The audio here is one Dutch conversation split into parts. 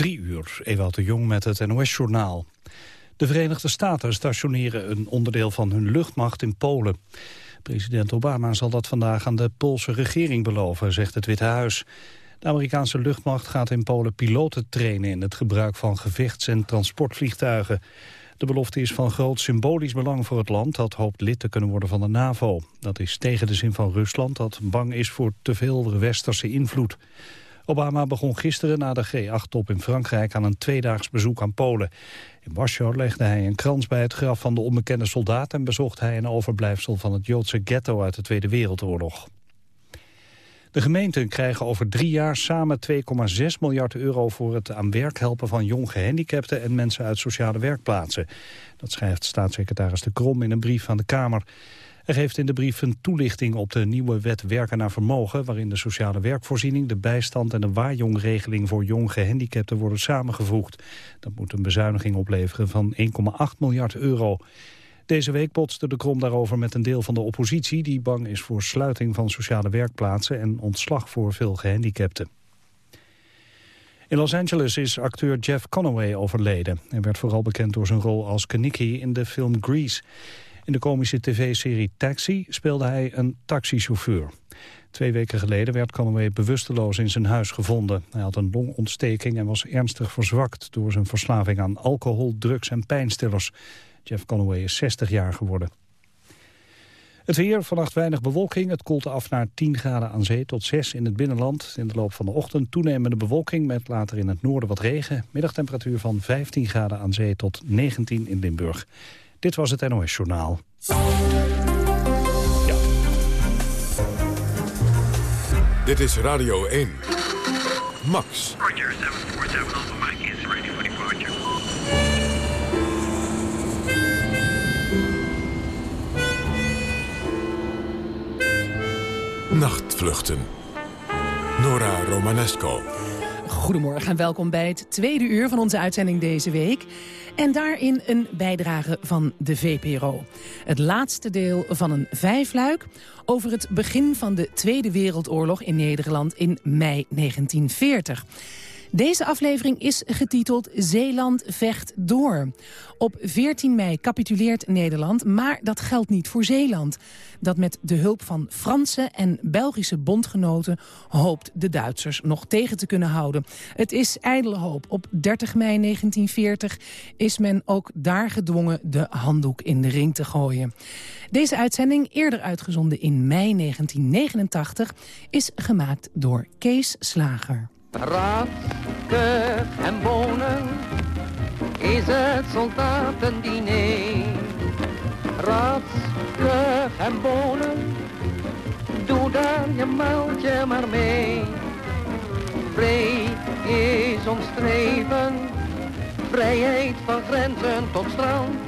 Drie uur, Ewout de Jong met het NOS-journaal. De Verenigde Staten stationeren een onderdeel van hun luchtmacht in Polen. President Obama zal dat vandaag aan de Poolse regering beloven, zegt het Witte Huis. De Amerikaanse luchtmacht gaat in Polen piloten trainen in het gebruik van gevechts- en transportvliegtuigen. De belofte is van groot symbolisch belang voor het land dat hoopt lid te kunnen worden van de NAVO. Dat is tegen de zin van Rusland dat bang is voor te veel westerse invloed. Obama begon gisteren na de G8-top in Frankrijk aan een tweedaags bezoek aan Polen. In Warschau legde hij een krans bij het graf van de onbekende soldaat... en bezocht hij een overblijfsel van het Joodse ghetto uit de Tweede Wereldoorlog. De gemeenten krijgen over drie jaar samen 2,6 miljard euro... voor het aan werk helpen van jong gehandicapten en mensen uit sociale werkplaatsen. Dat schrijft staatssecretaris De Krom in een brief aan de Kamer. Hij geeft in de brief een toelichting op de nieuwe wet werken naar vermogen... waarin de sociale werkvoorziening, de bijstand en de waarjongregeling voor jong gehandicapten worden samengevoegd. Dat moet een bezuiniging opleveren van 1,8 miljard euro. Deze week botste de Krom daarover met een deel van de oppositie... die bang is voor sluiting van sociale werkplaatsen en ontslag voor veel gehandicapten. In Los Angeles is acteur Jeff Conaway overleden. Hij werd vooral bekend door zijn rol als Kaniki in de film Grease. In de komische tv-serie Taxi speelde hij een taxichauffeur. Twee weken geleden werd Conway bewusteloos in zijn huis gevonden. Hij had een longontsteking en was ernstig verzwakt... door zijn verslaving aan alcohol, drugs en pijnstillers. Jeff Conway is 60 jaar geworden. Het weer, vannacht weinig bewolking. Het koelt af naar 10 graden aan zee tot 6 in het binnenland. In de loop van de ochtend toenemende bewolking met later in het noorden wat regen. Middagtemperatuur van 15 graden aan zee tot 19 in Limburg. Dit was het NOS Journaal. Ja. Dit is Radio 1. Max. Roger, 747 Alpha Mike is ready for departure. Nachtvluchten. Nora Romanesco. Goedemorgen en welkom bij het tweede uur van onze uitzending deze week. En daarin een bijdrage van de VPRO. Het laatste deel van een vijfluik over het begin van de Tweede Wereldoorlog in Nederland in mei 1940. Deze aflevering is getiteld Zeeland vecht door. Op 14 mei capituleert Nederland, maar dat geldt niet voor Zeeland. Dat met de hulp van Franse en Belgische bondgenoten... hoopt de Duitsers nog tegen te kunnen houden. Het is ijdele hoop. Op 30 mei 1940 is men ook daar gedwongen de handdoek in de ring te gooien. Deze uitzending, eerder uitgezonden in mei 1989... is gemaakt door Kees Slager. Raadke en bonen is het soldatendiner. Raadke en bonen, doe daar je muiltje maar mee. Vrij is ons streven, vrijheid van grenzen tot strand.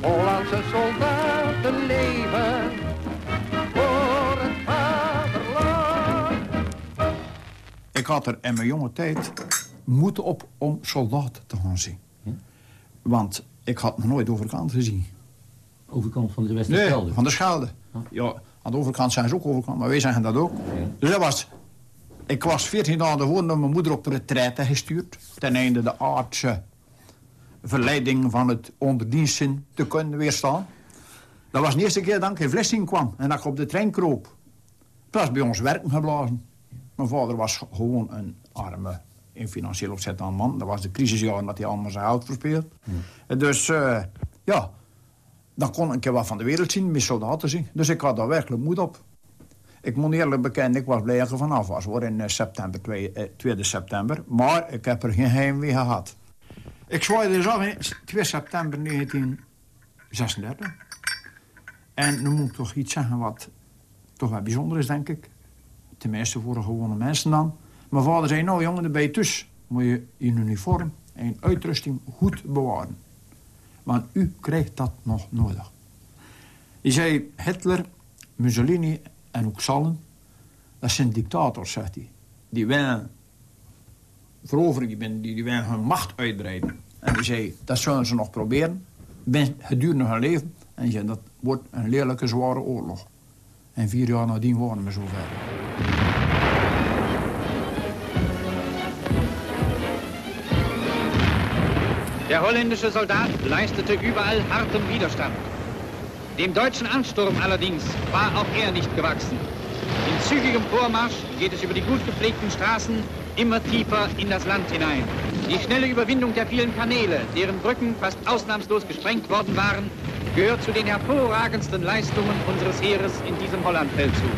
Hollandse soldaten leven Ik had er in mijn jonge tijd moeten op om soldaten te gaan zien. Want ik had nog nooit overkant gezien. Overkant van de Westerschelde? Nee, van de Schelde. Ja, aan de overkant zijn ze ook overkant, maar wij zeggen dat ook. Dus dat was... Ik was 14 dagen ervoor door mijn moeder op de retraite gestuurd. Ten einde de aardse verleiding van het onderdiensten te kunnen weerstaan. Dat was de eerste keer dat ik in Vlissing kwam en dat ik op de trein kroop. Het was bij ons werken geblazen. Mijn vader was gewoon een arme, in financieel opzet aan man. Dat was de crisisjaren dat hij allemaal zijn hout verspeeld. Hmm. Dus uh, ja, dan kon ik wat van de wereld zien, met soldaten zien. Dus ik had daar werkelijk moed op. Ik moet eerlijk bekennen, ik was blij dat ik er vanaf was hoor, in eh, september, 2, eh, 2 september. Maar ik heb er geen heimwee gehad. Ik zwaaide dus af 2 september 1936. En nu moet ik toch iets zeggen wat toch wel bijzonder is, denk ik. Tenminste voor de gewone mensen dan. Mijn vader zei, nou jongen, dan ben je thuis. Moet je je uniform en uitrusting goed bewaren. Want u krijgt dat nog nodig. Hij zei, Hitler, Mussolini en ook Stalin... dat zijn dictators, zegt hij. Die willen veroveren, die, die, willen hun macht uitbreiden. En hij zei, dat zullen ze nog proberen. Gedurende hun leven. En zei, dat wordt een lelijke, zware oorlog. En vier jaar nadien waren we zover. Der holländische Soldat leistete überall harten Widerstand. Dem deutschen Ansturm allerdings war auch er nicht gewachsen. In zügigem Vormarsch geht es über die gut gepflegten Straßen immer tiefer in das Land hinein. Die schnelle Überwindung der vielen Kanäle, deren Brücken fast ausnahmslos gesprengt worden waren, gehört zu den hervorragendsten Leistungen unseres Heeres in diesem Hollandfeldzug.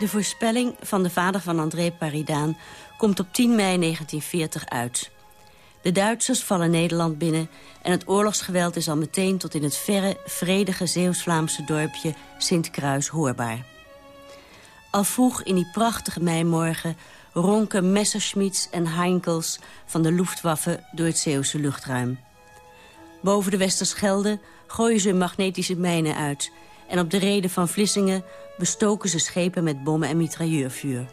De voorspelling van de vader van André Paridaan komt op 10 mei 1940 uit. De Duitsers vallen Nederland binnen en het oorlogsgeweld is al meteen tot in het verre, vredige Zeeuws-Vlaamse dorpje Sint-Kruis hoorbaar. Al vroeg in die prachtige meimorgen ronken Messerschmitts en Heinkels van de Luftwaffe door het Zeeuwse luchtruim. Boven de Westerschelde gooien ze magnetische mijnen uit... en op de reden van Vlissingen bestoken ze schepen met bommen en mitrailleurvuur.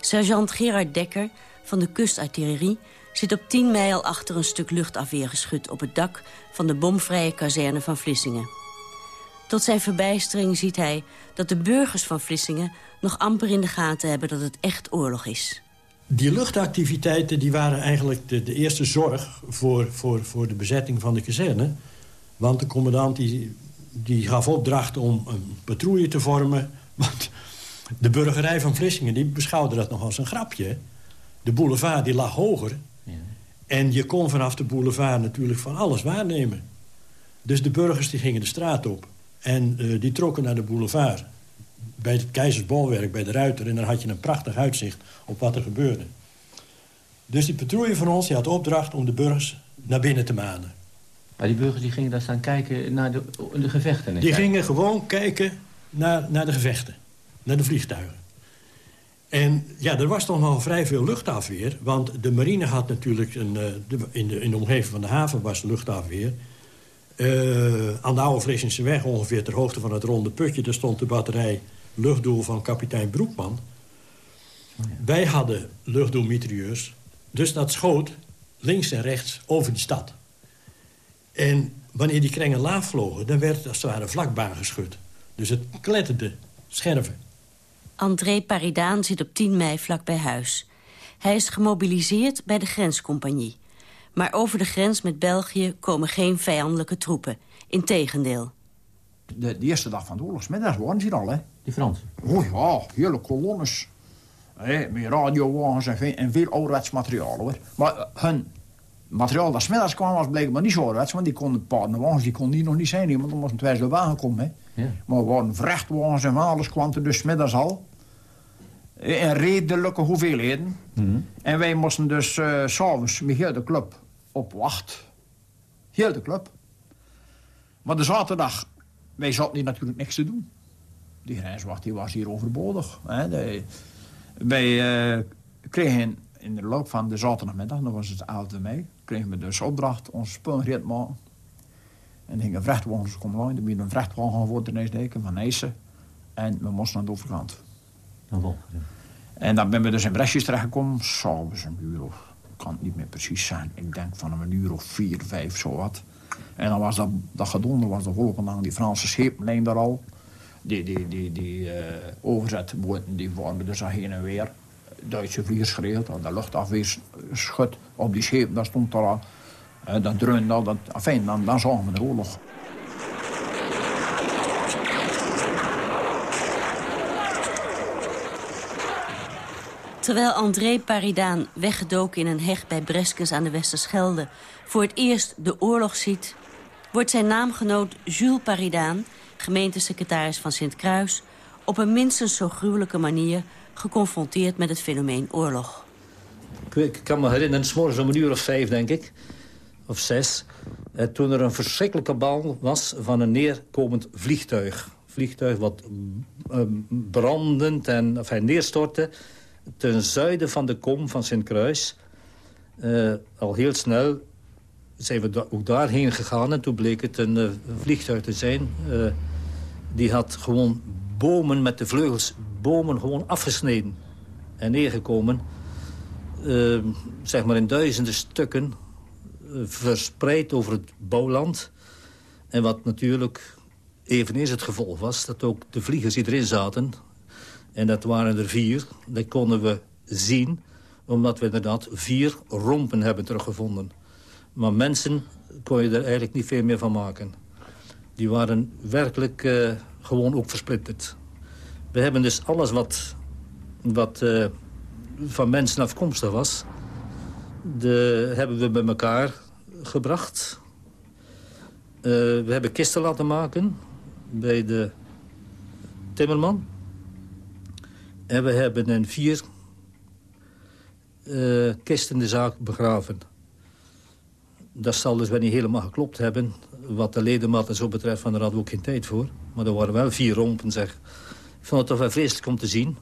Sergeant Gerard Dekker van de kustartillerie zit op 10 mei al achter een stuk luchtafweergeschut op het dak van de bomvrije kazerne van Vlissingen. Tot zijn verbijstering ziet hij dat de burgers van Vlissingen nog amper in de gaten hebben dat het echt oorlog is. Die luchtactiviteiten die waren eigenlijk de, de eerste zorg voor, voor, voor de bezetting van de kazerne. Want de commandant die, die gaf opdracht om een patrouille te vormen. Want de burgerij van Vlissingen die beschouwde dat nog als een grapje. De boulevard die lag hoger. En je kon vanaf de boulevard natuurlijk van alles waarnemen. Dus de burgers die gingen de straat op. En uh, die trokken naar de boulevard. Bij het Keizersbolwerk, bij de Ruiter. En dan had je een prachtig uitzicht op wat er gebeurde. Dus die patrouille van ons die had opdracht om de burgers naar binnen te manen. Maar die burgers die gingen daar staan kijken naar de, de gevechten? Die gingen gewoon kijken naar, naar de gevechten. Naar de vliegtuigen. En ja, er was toch nog vrij veel luchtafweer. Want de marine had natuurlijk... Een, uh, de, in, de, in de omgeving van de haven was luchtafweer. Uh, aan de oude Vlissingse weg, ongeveer ter hoogte van het ronde putje... daar stond de batterij luchtdoel van kapitein Broekman. Oh ja. Wij hadden luchtdoelmitrailleurs. Dus dat schoot links en rechts over die stad. En wanneer die krengen laag vlogen... dan werd het als het ware vlakbaan geschud. Dus het kletterde scherven. André Paridaan zit op 10 mei vlak bij huis. Hij is gemobiliseerd bij de grenscompagnie. Maar over de grens met België komen geen vijandelijke troepen. Integendeel. De, de eerste dag van de oorlogsmiddags waren ze hier al, hè? Die Fransen? Oh ja, hele kolonnes. Hey, met radiowagens en veel, en veel ouderwets materiaal, hoor. Maar uh, hun materiaal dat smiddags kwam was blijkbaar niet zo ouderwets... want die konden paardenwagens, die konden hier nog niet zijn, want dan was een tweede wagen komen, hè? Ja. Maar er waren vrachtwagens en alles kwam er dus smiddags al. In redelijke hoeveelheden. Mm -hmm. En wij moesten dus uh, s'avonds met heel de club op wacht. Heel de club. Maar de zaterdag, wij zaten hier natuurlijk niks te doen. Die grenswacht die was hier overbodig. Hè. De, wij uh, kregen in de loop van de zaterdagmiddag, dat was het 11 mei... kregen we dus opdracht onze spullen maken. En er gingen vrachtwagens komen langs. Er werd een vrachtwagen in Eesdeken van Eisen. En we moesten naar de overkant. En dan ben we dus in Bresjes terechtgekomen. S'avonds een uur of... Ik kan het niet meer precies zijn. Ik denk van een uur of vier, vijf, zo wat. En dan was dat, dat gedonder, was de volgende dag die Franse schepen daar al. Die, die, die, die uh, overzetboten, die dus al heen en weer. Duitse vliegers geregeld, de luchtafweerschut op die schepen, daar stond er al. Uh, dat dreunde al, dat, enfin, dan, dan zagen we de oorlog. Terwijl André Paridaan, weggedoken in een heg bij Breskens aan de Westerschelde... voor het eerst de oorlog ziet... wordt zijn naamgenoot Jules Paridaan, gemeentesecretaris van Sint-Kruis... op een minstens zo gruwelijke manier geconfronteerd met het fenomeen oorlog. Ik kan me herinneren, s morgens om een uur of vijf, denk ik, of zes... Eh, toen er een verschrikkelijke bal was van een neerkomend vliegtuig. Vliegtuig wat uh, brandend en enfin, neerstortte ten zuiden van de kom van Sint-Kruis. Uh, al heel snel zijn we ook daarheen gegaan. En toen bleek het een uh, vliegtuig te zijn. Uh, die had gewoon bomen met de vleugels, bomen gewoon afgesneden. En neergekomen uh, zeg maar in duizenden stukken verspreid over het bouwland. En wat natuurlijk eveneens het gevolg was... dat ook de vliegers die erin zaten, en dat waren er vier... dat konden we zien, omdat we inderdaad vier rompen hebben teruggevonden. Maar mensen kon je er eigenlijk niet veel meer van maken. Die waren werkelijk uh, gewoon ook versplitterd. We hebben dus alles wat, wat uh, van mensen afkomstig was... De, hebben we bij elkaar gebracht. Uh, we hebben kisten laten maken bij de timmerman. En we hebben een vier uh, kisten de zaak begraven. Dat zal dus wel niet helemaal geklopt hebben. Wat de ledematen zo betreft, van daar hadden we ook geen tijd voor. Maar er waren wel vier rompen, zeg. Ik vond het toch wel vreselijk om te zien.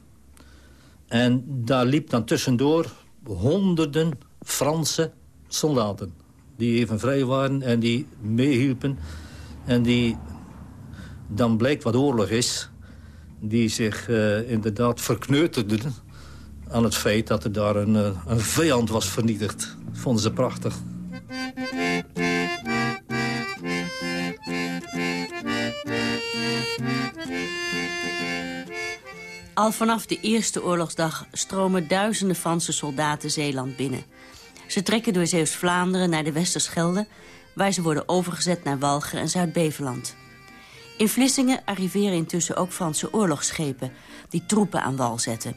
En daar liep dan tussendoor honderden Franse soldaten. Die even vrij waren en die meehielpen. En die dan blijkt wat oorlog is. Die zich uh, inderdaad verkneuterden aan het feit dat er daar een, uh, een vijand was vernietigd. Vonden ze prachtig. Al vanaf de eerste oorlogsdag stromen duizenden Franse soldaten Zeeland binnen. Ze trekken door Zeeuws-Vlaanderen naar de Westerschelde... waar ze worden overgezet naar Walger en Zuid-Beveland. In Vlissingen arriveren intussen ook Franse oorlogsschepen... die troepen aan wal zetten.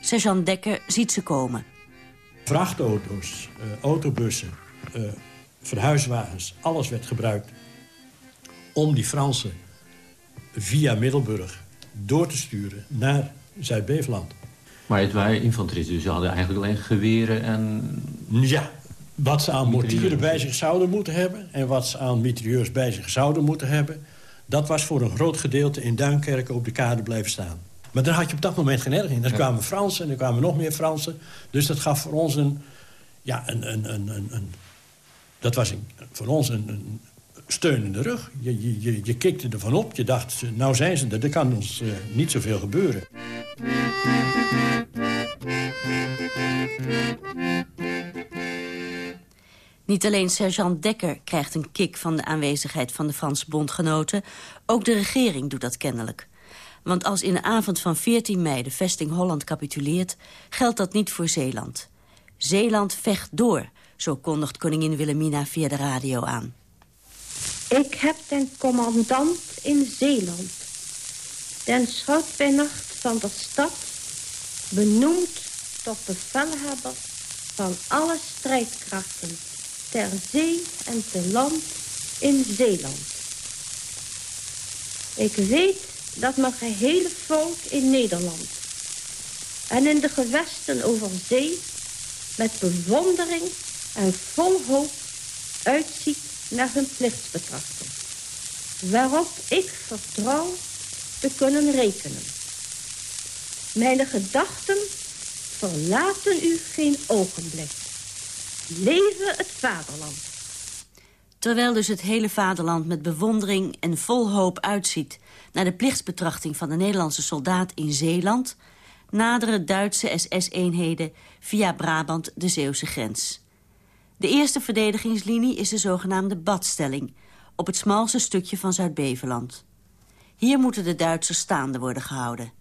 Sergeant Dekker ziet ze komen. Vrachtauto's, uh, autobussen, uh, verhuiswagens, alles werd gebruikt... om die Fransen via Middelburg door te sturen naar Zuid-Beveland. Maar het waren infanteristen, dus ze hadden eigenlijk alleen geweren en... Ja, wat ze aan mortieren bij zich zouden moeten hebben... en wat ze aan mitrailleurs bij zich zouden moeten hebben... dat was voor een groot gedeelte in Duinkerken op de kade blijven staan. Maar daar had je op dat moment geen erg in. Er kwamen Fransen en er kwamen nog meer Fransen. Dus dat gaf voor ons een... Ja, een, een, een, een, een dat was een, voor ons een, een steun in de rug. Je, je, je, je kikte ervan op. Je dacht, nou zijn ze er. Er kan ons uh, niet zoveel gebeuren. Niet alleen sergeant Dekker krijgt een kick van de aanwezigheid van de Franse bondgenoten. Ook de regering doet dat kennelijk. Want als in de avond van 14 mei de vesting Holland capituleert... geldt dat niet voor Zeeland. Zeeland vecht door, zo kondigt koningin Wilhelmina via de radio aan. Ik heb den commandant in Zeeland, den schoutbenacht van de stad, benoemd tot bevelhebber van alle strijdkrachten ter zee en te land in Zeeland. Ik weet dat mijn gehele volk in Nederland en in de gewesten over zee met bewondering en vol hoop uitziet naar hun plichtsbetrachting. Waarop ik vertrouw te kunnen rekenen. Mijn gedachten verlaten u geen ogenblik. Leven het vaderland. Terwijl dus het hele vaderland met bewondering en vol hoop uitziet... naar de plichtsbetrachting van de Nederlandse soldaat in Zeeland... naderen Duitse SS-eenheden via Brabant de Zeeuwse grens. De eerste verdedigingslinie is de zogenaamde badstelling... op het smalste stukje van Zuid-Beveland. Hier moeten de Duitsers staande worden gehouden.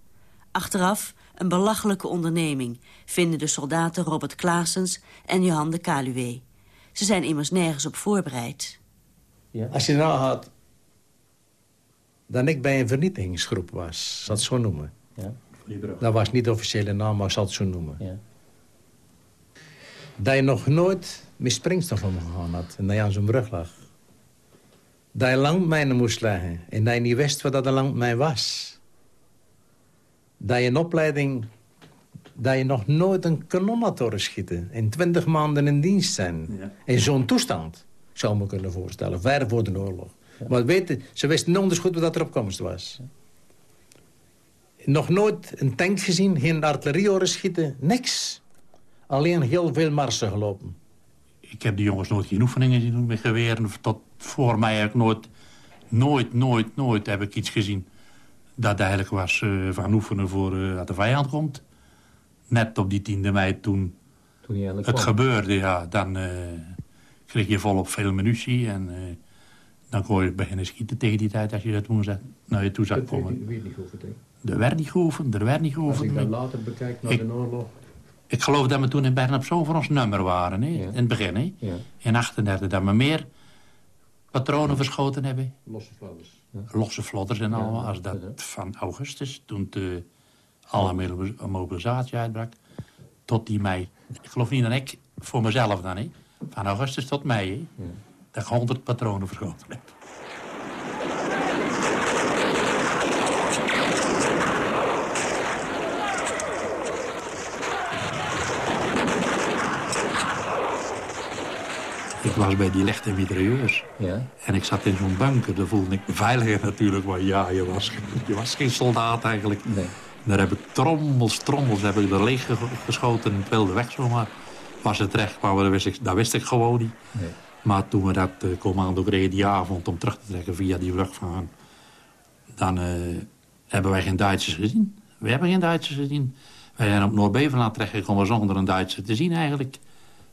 Achteraf een belachelijke onderneming... vinden de soldaten Robert Klaasens en Johan de Kaluwe. Ze zijn immers nergens op voorbereid. Ja. Als je nou had... dat ik bij een vernietigingsgroep was, zal het zo noemen. Ja. Dat was niet de officiële naam, maar ik zal het zo noemen. Ja. Dat je nog nooit met springstof omgegaan had en dat je aan zo'n brug lag. Dat je landmijnen moest leggen en dat je niet wist wat dat een landmijn was. Dat je een opleiding... dat je nog nooit een kanon had horen schieten. In twintig maanden in dienst zijn. Ja. In zo'n toestand, zou me kunnen voorstellen. Ver voor de oorlog. Ja. Maar weten, ze wisten niet goed wat er opkomst was. Nog nooit een tank gezien, geen artillerie horen schieten, niks. Alleen heel veel marsen gelopen ik heb die jongens nooit geen oefeningen zien doen met geweren. Tot voor mij heb ik nooit, nooit, nooit, nooit heb ik iets gezien... dat eigenlijk was uh, van oefenen voor uh, dat de vijand komt. Net op die 10e mei toen Toen het kwam. gebeurde, ja, dan eh, kreeg je volop veel munitie. En eh, dan kon je beginnen schieten tegen die tijd als je dat toen zag, naar je toe zag Dat komen. niet hè. Er werd niet geoefend, er werd niet Als ik geoefend. dan later bekijk naar Ik- de oorlog... Ik geloof dat we toen in Bern op zo'n voor ons nummer waren, hè? in het begin. Hè? Ja. In 38, dat we meer patronen verschoten hebben. Losse fladders. Losse vlodders en allemaal, als dat van augustus, toen de alle mobilisatie uitbrak, tot die mei. Ik geloof niet dat ik, voor mezelf dan, hè? van augustus tot mei, hè? dat ik 100 patronen verschoten heb. Ik was bij die lichte mitrailleurs. Ja. En ik zat in zo'n bunker, daar voelde ik me veiliger natuurlijk. Maar ja, je was, je was geen soldaat eigenlijk. Nee. Daar heb ik trommels, trommels heb ik er leeg ge- geschoten het wilde weg zomaar. Was het terecht kwam, dat wist ik, dat wist ik gewoon niet. Nee. Maar toen we dat eh, commando kregen die avond om terug te trekken via die vlucht van hem, dan eh, hebben wij geen Duitsers gezien. We hebben geen Duitsers gezien. Wij zijn op Noord-Beveland terechtgekomen zonder een Duitser te zien eigenlijk.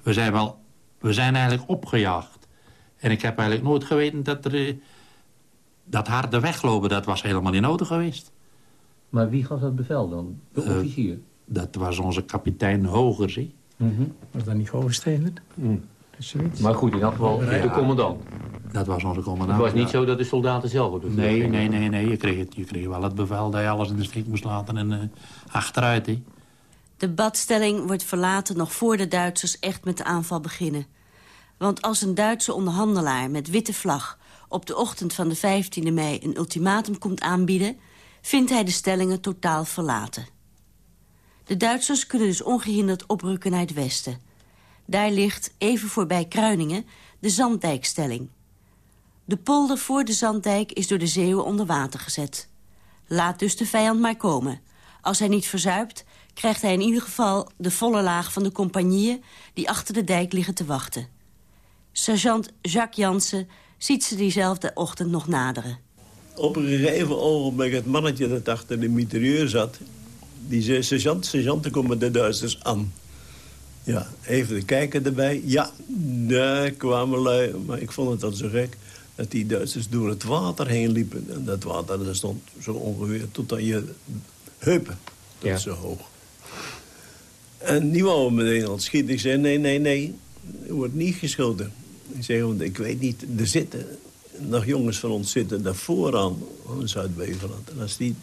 We zijn, wel, we zijn eigenlijk opgejaagd. En ik heb eigenlijk nooit geweten dat er... eh, dat harde weglopen, dat was helemaal niet nodig geweest. Maar wie gaf dat bevel dan? De Eh, officier? Dat was onze kapitein Hogers, hè. Was dat niet oversteden? Maar goed, in elk geval de commandant. Dat was onze Het commandant. was niet ja. zo dat de soldaten zelf vlucht Nee, nee, nee, nee. Je kreeg, het, je kreeg wel het bevel dat je alles in de steek moest laten en eh, achteruit. Hè. De badstelling wordt verlaten nog voor de Duitsers echt met de aanval beginnen. Want als een Duitse onderhandelaar met witte vlag... op de ochtend van de 15e mei een ultimatum komt aanbieden... vindt hij de stellingen totaal verlaten. De Duitsers kunnen dus ongehinderd oprukken naar het westen. Daar ligt, even voorbij Kruiningen, de Zanddijkstelling. De polder voor de Zanddijk is door de Zeeuwen onder water gezet. Laat dus de vijand maar komen. Als hij niet verzuipt, krijgt hij in ieder geval de volle laag van de compagnieën... die achter de dijk liggen te wachten. Sergeant Jacques Jansen ziet ze diezelfde ochtend nog naderen. Op een gegeven ogenblik het mannetje dat achter de mitrailleur zat... die zei, sergeant, sergeant, er komen de Duitsers aan. Ja, even kijken erbij. Ja, daar kwamen lui. Maar ik vond het dan zo gek dat die Duitsers door het water heen liepen. En dat water dat stond zo ongeveer tot aan je heupen. Dat Ja. is zo hoog. En die wou meteen al schieten. Ik zei, nee, nee, nee, er wordt niet geschoten. Ik zeg, want ik weet niet, er zitten nog jongens van ons zitten daar vooraan, aan Zuid-Beveland. En als die,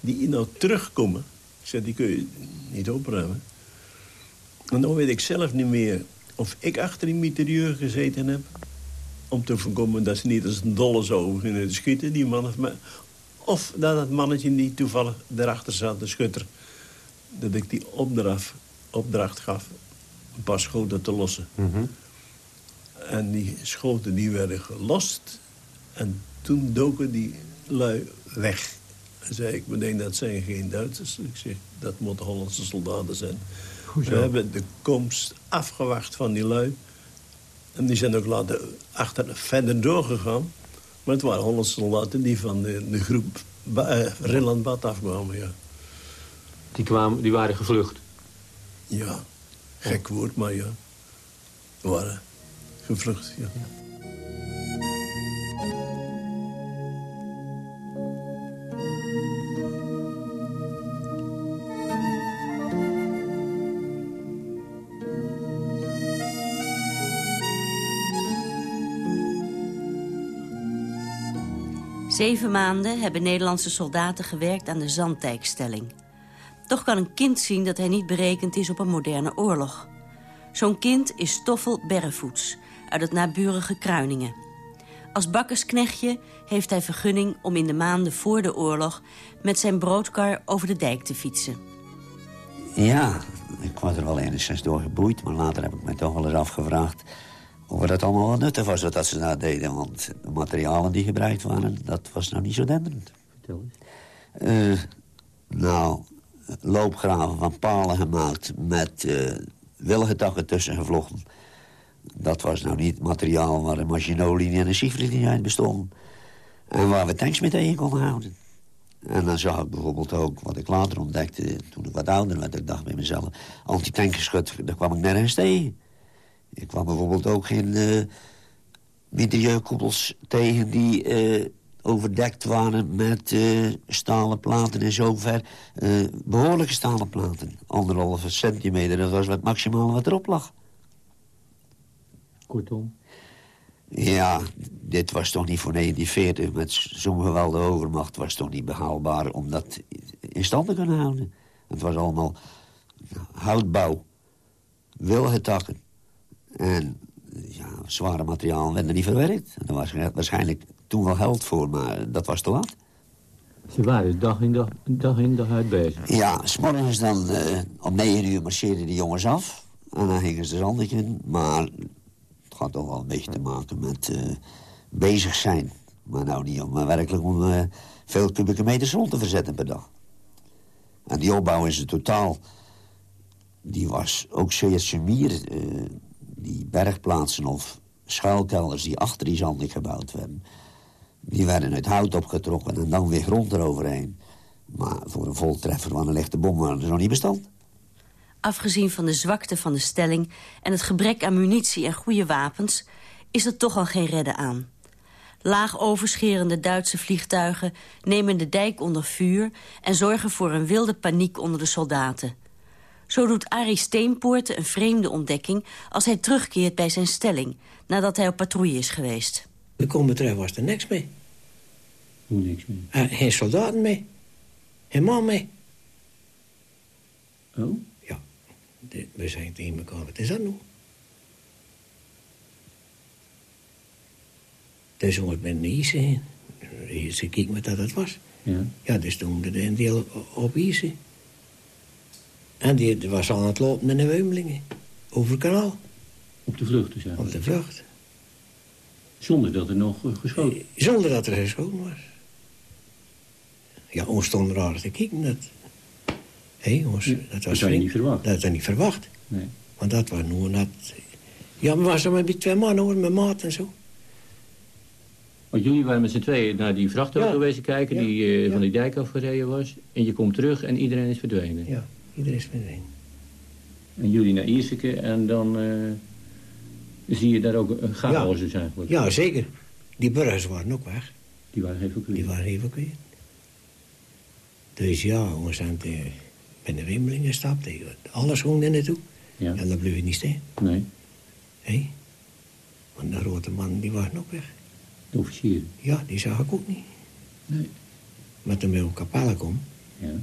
die nou terugkomen, ik zeg, die kun je niet opruimen. En dan weet ik zelf niet meer of ik achter die mitrailleur gezeten heb... om te voorkomen dat ze niet als een dolle zo beginnen te schieten, die man of mij. Of dat het mannetje die toevallig daarachter zat, de schutter... dat ik die opdracht, opdracht gaf een paar schoten te lossen. En die schoten die werden gelost. En toen doken die lui weg. En zei ik meteen, dat zijn geen Duitsers. Ik zeg, dat moeten Hollandse soldaten zijn. Hoezo? We hebben de komst afgewacht van die lui. En die zijn ook later achter, verder doorgegaan. Maar het waren Hollandse soldaten die van de, de groep eh, Rilland-Bad afkwamen, ja. Die, kwamen, die waren gevlucht. Ja, gek woord, maar ja. Waren gevlucht, ja. Zeven maanden hebben Nederlandse soldaten gewerkt aan de Zanddijkstelling. Toch kan een kind zien dat hij niet berekend is op een moderne oorlog. Zo'n kind is Stoffel Berrevoets uit het naburige Kruiningen. Als bakkersknechtje heeft hij vergunning om in de maanden voor de oorlog... met zijn broodkar over de dijk te fietsen. Ja, ik was er wel enigszins door geboeid... maar later heb ik me toch wel eens afgevraagd... of dat allemaal wel nuttig was wat ze daar deden. Want de materialen die gebruikt waren, dat was nou niet zo denderend. Vertel eens. Eh, nou, loopgraven van palen gemaakt met eh wilgetakken tussen gevlochten. Dat was nou niet materiaal waar een machinolinie en een siefrichting uit bestonden. En waar we tanks mee tegen konden houden. En dan zag ik bijvoorbeeld ook, wat ik later ontdekte... toen ik wat ouder werd, ik dacht bij mezelf... antitankgeschut, daar kwam ik nergens tegen. Ik kwam bijvoorbeeld ook geen uh, tegen... die uh, overdekt waren met uh, stalen platen en zover. behoorlijke stalen platen. Anderhalve centimeter, dat was het maximale wat erop lag. Kortom? Ja, dit was toch niet voor 1940 met zo'n geweldige overmacht... was toch niet behaalbaar om dat in stand te kunnen houden. Het was allemaal houtbouw, wilgetakken. En ja, zware materiaal werden niet verwerkt. Er was waarschijnlijk toen wel geld voor, maar dat was te laat. Ze waren dag in dag, dag, in dag uit bezig? Ja, s'morgens dan uh, om negen uur marcheerden de jongens af. En dan gingen ze de in. Maar het had toch wel een beetje te maken met uh, bezig zijn. Maar nou niet om uh, werkelijk om uh, veel kubieke meters rond te verzetten per dag. En die opbouw is het totaal... Die was ook zeer sumier die bergplaatsen of schuilkelders die achter die zandig gebouwd werden... die werden uit hout opgetrokken en dan weer grond eroverheen. Maar voor een voltreffer van een lichte bom waren er nog niet bestand. Afgezien van de zwakte van de stelling en het gebrek aan munitie en goede wapens... is er toch al geen redden aan. Laag overscherende Duitse vliegtuigen nemen de dijk onder vuur... en zorgen voor een wilde paniek onder de soldaten... Zo doet Arie Steenpoorten een vreemde ontdekking... als hij terugkeert bij zijn stelling, nadat hij op patrouille is geweest. De kom betreft was er niks mee. Hoe niks mee? Uh, geen soldaten mee. Geen man mee. Oh? Ja. De, we zijn tegen elkaar, wat is dat nou? Dus jongens ben niet heen. Ze keek me dat het was. Ja. Ja, dus toen de een deel op Ise. En die was aan het lopen in de Weumelingen. Over het kanaal. Op de vlucht dus Op de vlucht. Zonder dat er nog uh, geschoten Zonder dat er geschoten was. Ja, ons stond raar te kijken. Dat, hey, ons, ja, dat was dat niet verwacht. Dat had niet verwacht. Nee. Want dat was nu net... Ja, we waren met die twee mannen hoor, met maat en zo. Want jullie waren met z'n tweeën naar die vrachtauto ja. geweest kijken... Die ja. van die dijk afgereden was. En je komt terug en iedereen is verdwenen. Ja, iedereen is verdwenen. En jullie naar Ierseke en dan uh, zie je daar ook een chaos dus eigenlijk. Ja, zeker. Die burgers waren ook weg. Die waren geëvacueerd? Die waren geëvacueerd. Dus ja, we zijn uh, bij de Wimmeling gestapt. Alles ging er naartoe. Ja. En dan bleef je niet staan. Nee. Hé? Want de grote man, die waren ook weg. De officieren? Ja, die zag ik ook niet. Nee. Maar toen we op Capelle kwam... Ja.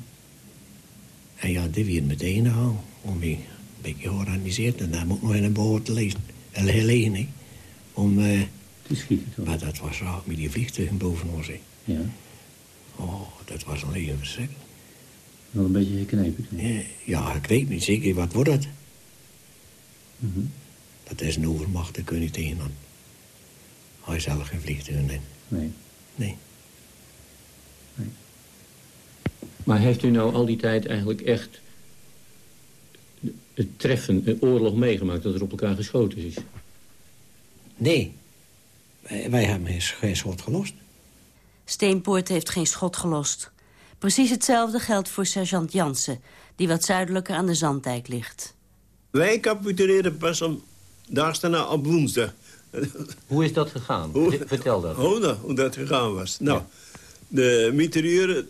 En ja, die weer meteen gaan. Om een beetje georganiseerd. En daar moet nog in een te lezen. En gelegen, hè. Om... Uh, te schieten, toch? Maar dat was raar met die vliegtuigen boven ons, hè. Ja. Oh, dat was een hele verschrik. Wel een beetje geknepen? Ja, ja, ik weet niet zeker. Wat wordt dat? Mm -hmm. Dat is een overmacht, daar kun je tegen aan. Hij zelf geen vliegtuigen in. Nee. nee. Maar heeft u nou al die tijd eigenlijk echt het treffen, een oorlog meegemaakt... dat er op elkaar geschoten is? Nee. Wij, wij hebben geen schot gelost. Steenpoort heeft geen schot gelost. Precies hetzelfde geldt voor sergeant Jansen... die wat zuidelijker aan de Zanddijk ligt. Wij capituleerden pas om daags daarna op woensdag. Hoe is dat gegaan? Hoe, Vertel dat. Hoe, dat, hoe dat gegaan was. Nou, ja. de mitrailleur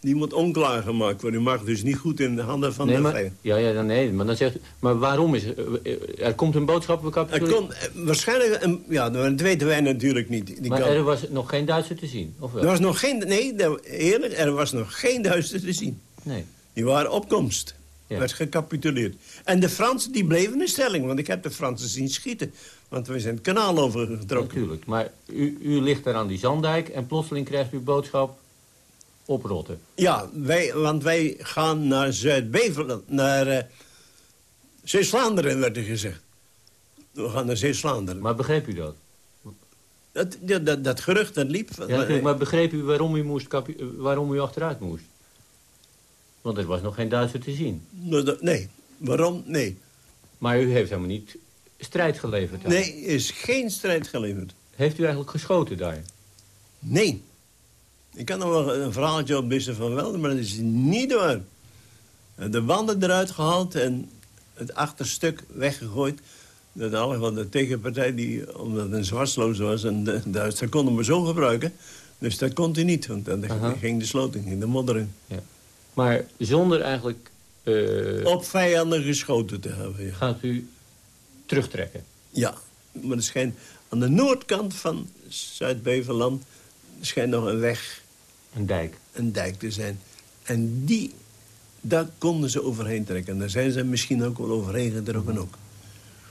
die moet onklaar gemaakt worden. Die mag dus niet goed in de handen van nee, de maar, Ja, ja, nee, maar dan zegt Maar waarom is er... komt een boodschap op er kon, Waarschijnlijk... Een, ja, dat weten wij natuurlijk niet. Die maar kan, er was nog geen Duitser te zien, of wel? Er was nog geen... Nee, eerlijk, er was nog geen Duitser te zien. Nee. Die waren opkomst. Ja. werd gecapituleerd. En de Fransen die bleven in stelling, want ik heb de Fransen zien schieten. Want we zijn het kanaal overgetrokken. Natuurlijk, maar u, u ligt daar aan die Zandijk en plotseling krijgt u boodschap oprotten. Ja, wij, want wij gaan naar Zuid-Beveland, naar uh, Zeeuws-Vlaanderen werd er gezegd. We gaan naar Zeeuws-Vlaanderen. Maar begreep u dat? Dat, dat, dat, dat gerucht, dat liep. Ja, maar begreep u waarom u, moest waarom u achteruit moest? Want er was nog geen Duitser te zien. Nee. Waarom? Nee. Maar u heeft helemaal niet strijd geleverd? Daar. Nee, is geen strijd geleverd. Heeft u eigenlijk geschoten daar? Nee. Ik kan nog wel een verhaaltje opbissen van wel, maar dat is niet waar. De wanden eruit gehaald en het achterstuk weggegooid. Dat alle van de tegenpartij, die, omdat het een zwarsloos was... en de Duitsers konden me zo gebruiken. Dus dat kon hij niet, want dan ging de sloot in, ging de modder in. Ja. Maar zonder eigenlijk... Uh... Op vijanden geschoten te hebben, ja. Gaat u terugtrekken? Ja, maar er schijnt aan de noordkant van Zuid-Beverland... schijnt nog een weg... Een dijk? Een dijk te zijn. En die, daar konden ze overheen trekken. En daar zijn ze misschien ook wel overheen getrokken ook.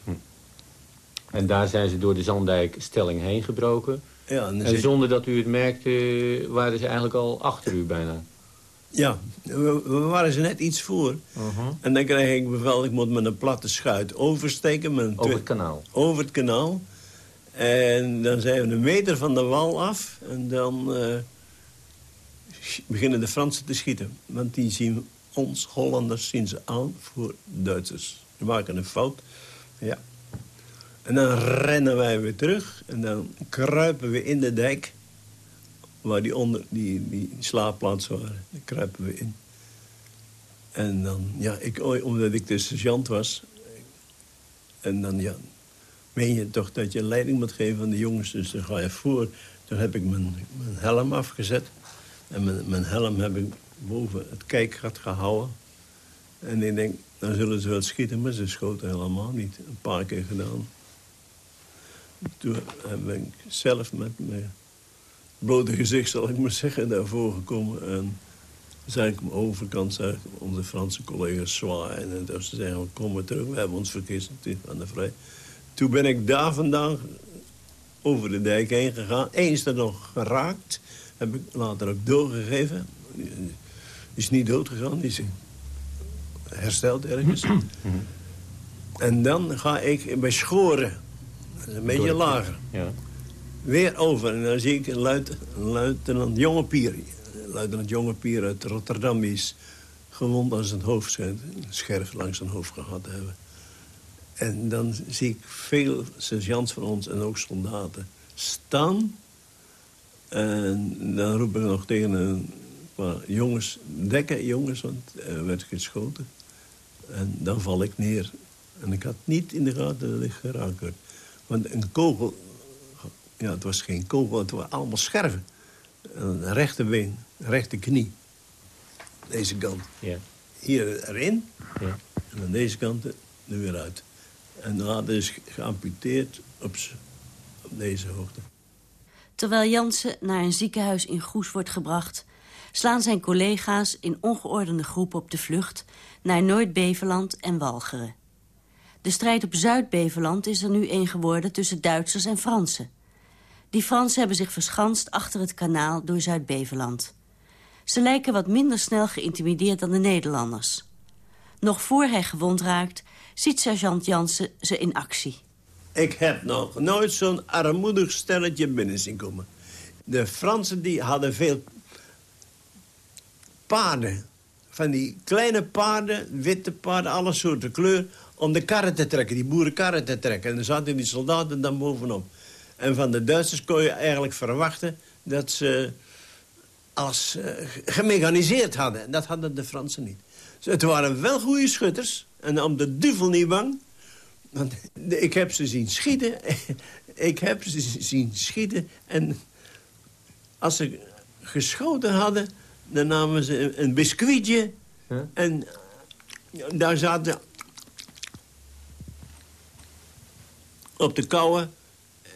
Hm. En daar zijn ze door de Zandijkstelling heen gebroken. Ja, en, en zonder dat u het merkte, waren ze eigenlijk al achter u bijna. Ja, we, waren ze net iets voor. Uh-huh. En dan kreeg ik bevel, ik moet met een platte schuit oversteken. Met over het kanaal? Over het kanaal. En dan zijn we een meter van de wal af. En dan uh, beginnen de Fransen te schieten. Want die zien ons, Hollanders, zien ze aan voor Duitsers. Die maken een fout. Ja. En dan rennen wij weer terug. En dan kruipen we in de dijk waar die, onder, die, die slaapplaats waren. Daar kruipen we in. En dan, ja, ik, omdat ik de sergeant was... en dan, ja, meen je toch dat je leiding moet geven aan de jongens. Dus dan ga je voor. Toen heb ik mijn helm afgezet. En mijn, mijn helm heb ik boven het kijkgat gehouden. En ik denk, dan zullen ze wel schieten, maar ze schoten helemaal niet. Een paar keer gedaan. Toen ben ik zelf met mijn blote gezicht, zal ik maar zeggen, daarvoor gekomen. En zei ik de overkant, zei onze Franse collega's zwaaien. En toen ze zeggen, we komen terug, we hebben ons vergist aan de vrij. Toen ben ik daar vandaan over de dijk heen gegaan. Eens er nog geraakt, heb ik later ook doorgegeven. Die is niet doodgegaan, die is hersteld ergens. en dan ga ik bij Schoren, dat is een beetje lager. Ja weer over. En dan zie ik een, luitenant Jonge Pier. Luitenant Jonge Pier uit Rotterdam is gewond aan zijn hoofd. Schijnt een scherf langs zijn hoofd gehad te hebben. En dan zie ik veel sergeants van ons en ook soldaten staan. En dan roep ik nog tegen een paar jongens, dekken jongens, want er werd geschoten. En dan val ik neer. En ik had niet in de gaten dat ik geraakt werd. Want een kogel ja, het was geen kogel, het waren allemaal scherven. Een rechterbeen, rechte knie. Deze kant. Ja. Hier erin. Ja. En aan deze kant er weer uit. En dan is geamputeerd op, op deze hoogte. Terwijl Jansen naar een ziekenhuis in Goes wordt gebracht... slaan zijn collega's in ongeordende groepen op de vlucht... naar Noord-Beverland en Walcheren. De strijd op Zuid-Beverland is er nu een geworden tussen Duitsers en Fransen. Die Fransen hebben zich verschanst achter het kanaal door Zuid-Beveland. Ze lijken wat minder snel geïntimideerd dan de Nederlanders. Nog voor hij gewond raakt, ziet sergeant Jansen ze in actie. Ik heb nog nooit zo'n armoedig stelletje binnen zien komen. De Fransen die hadden veel paarden. Van die kleine paarden, witte paarden, alle soorten kleur... om de karren te trekken, die boerenkarren te trekken. En dan zaten die soldaten dan bovenop. En van de Duitsers kon je eigenlijk verwachten dat ze alles uh, gemechaniseerd hadden. Dat hadden de Fransen niet. Dus het waren wel goede schutters. En om de duvel niet bang. Want ik heb ze zien schieten. ik heb ze zien schieten. En als ze geschoten hadden, dan namen ze een biscuitje. En daar zaten op de kouwen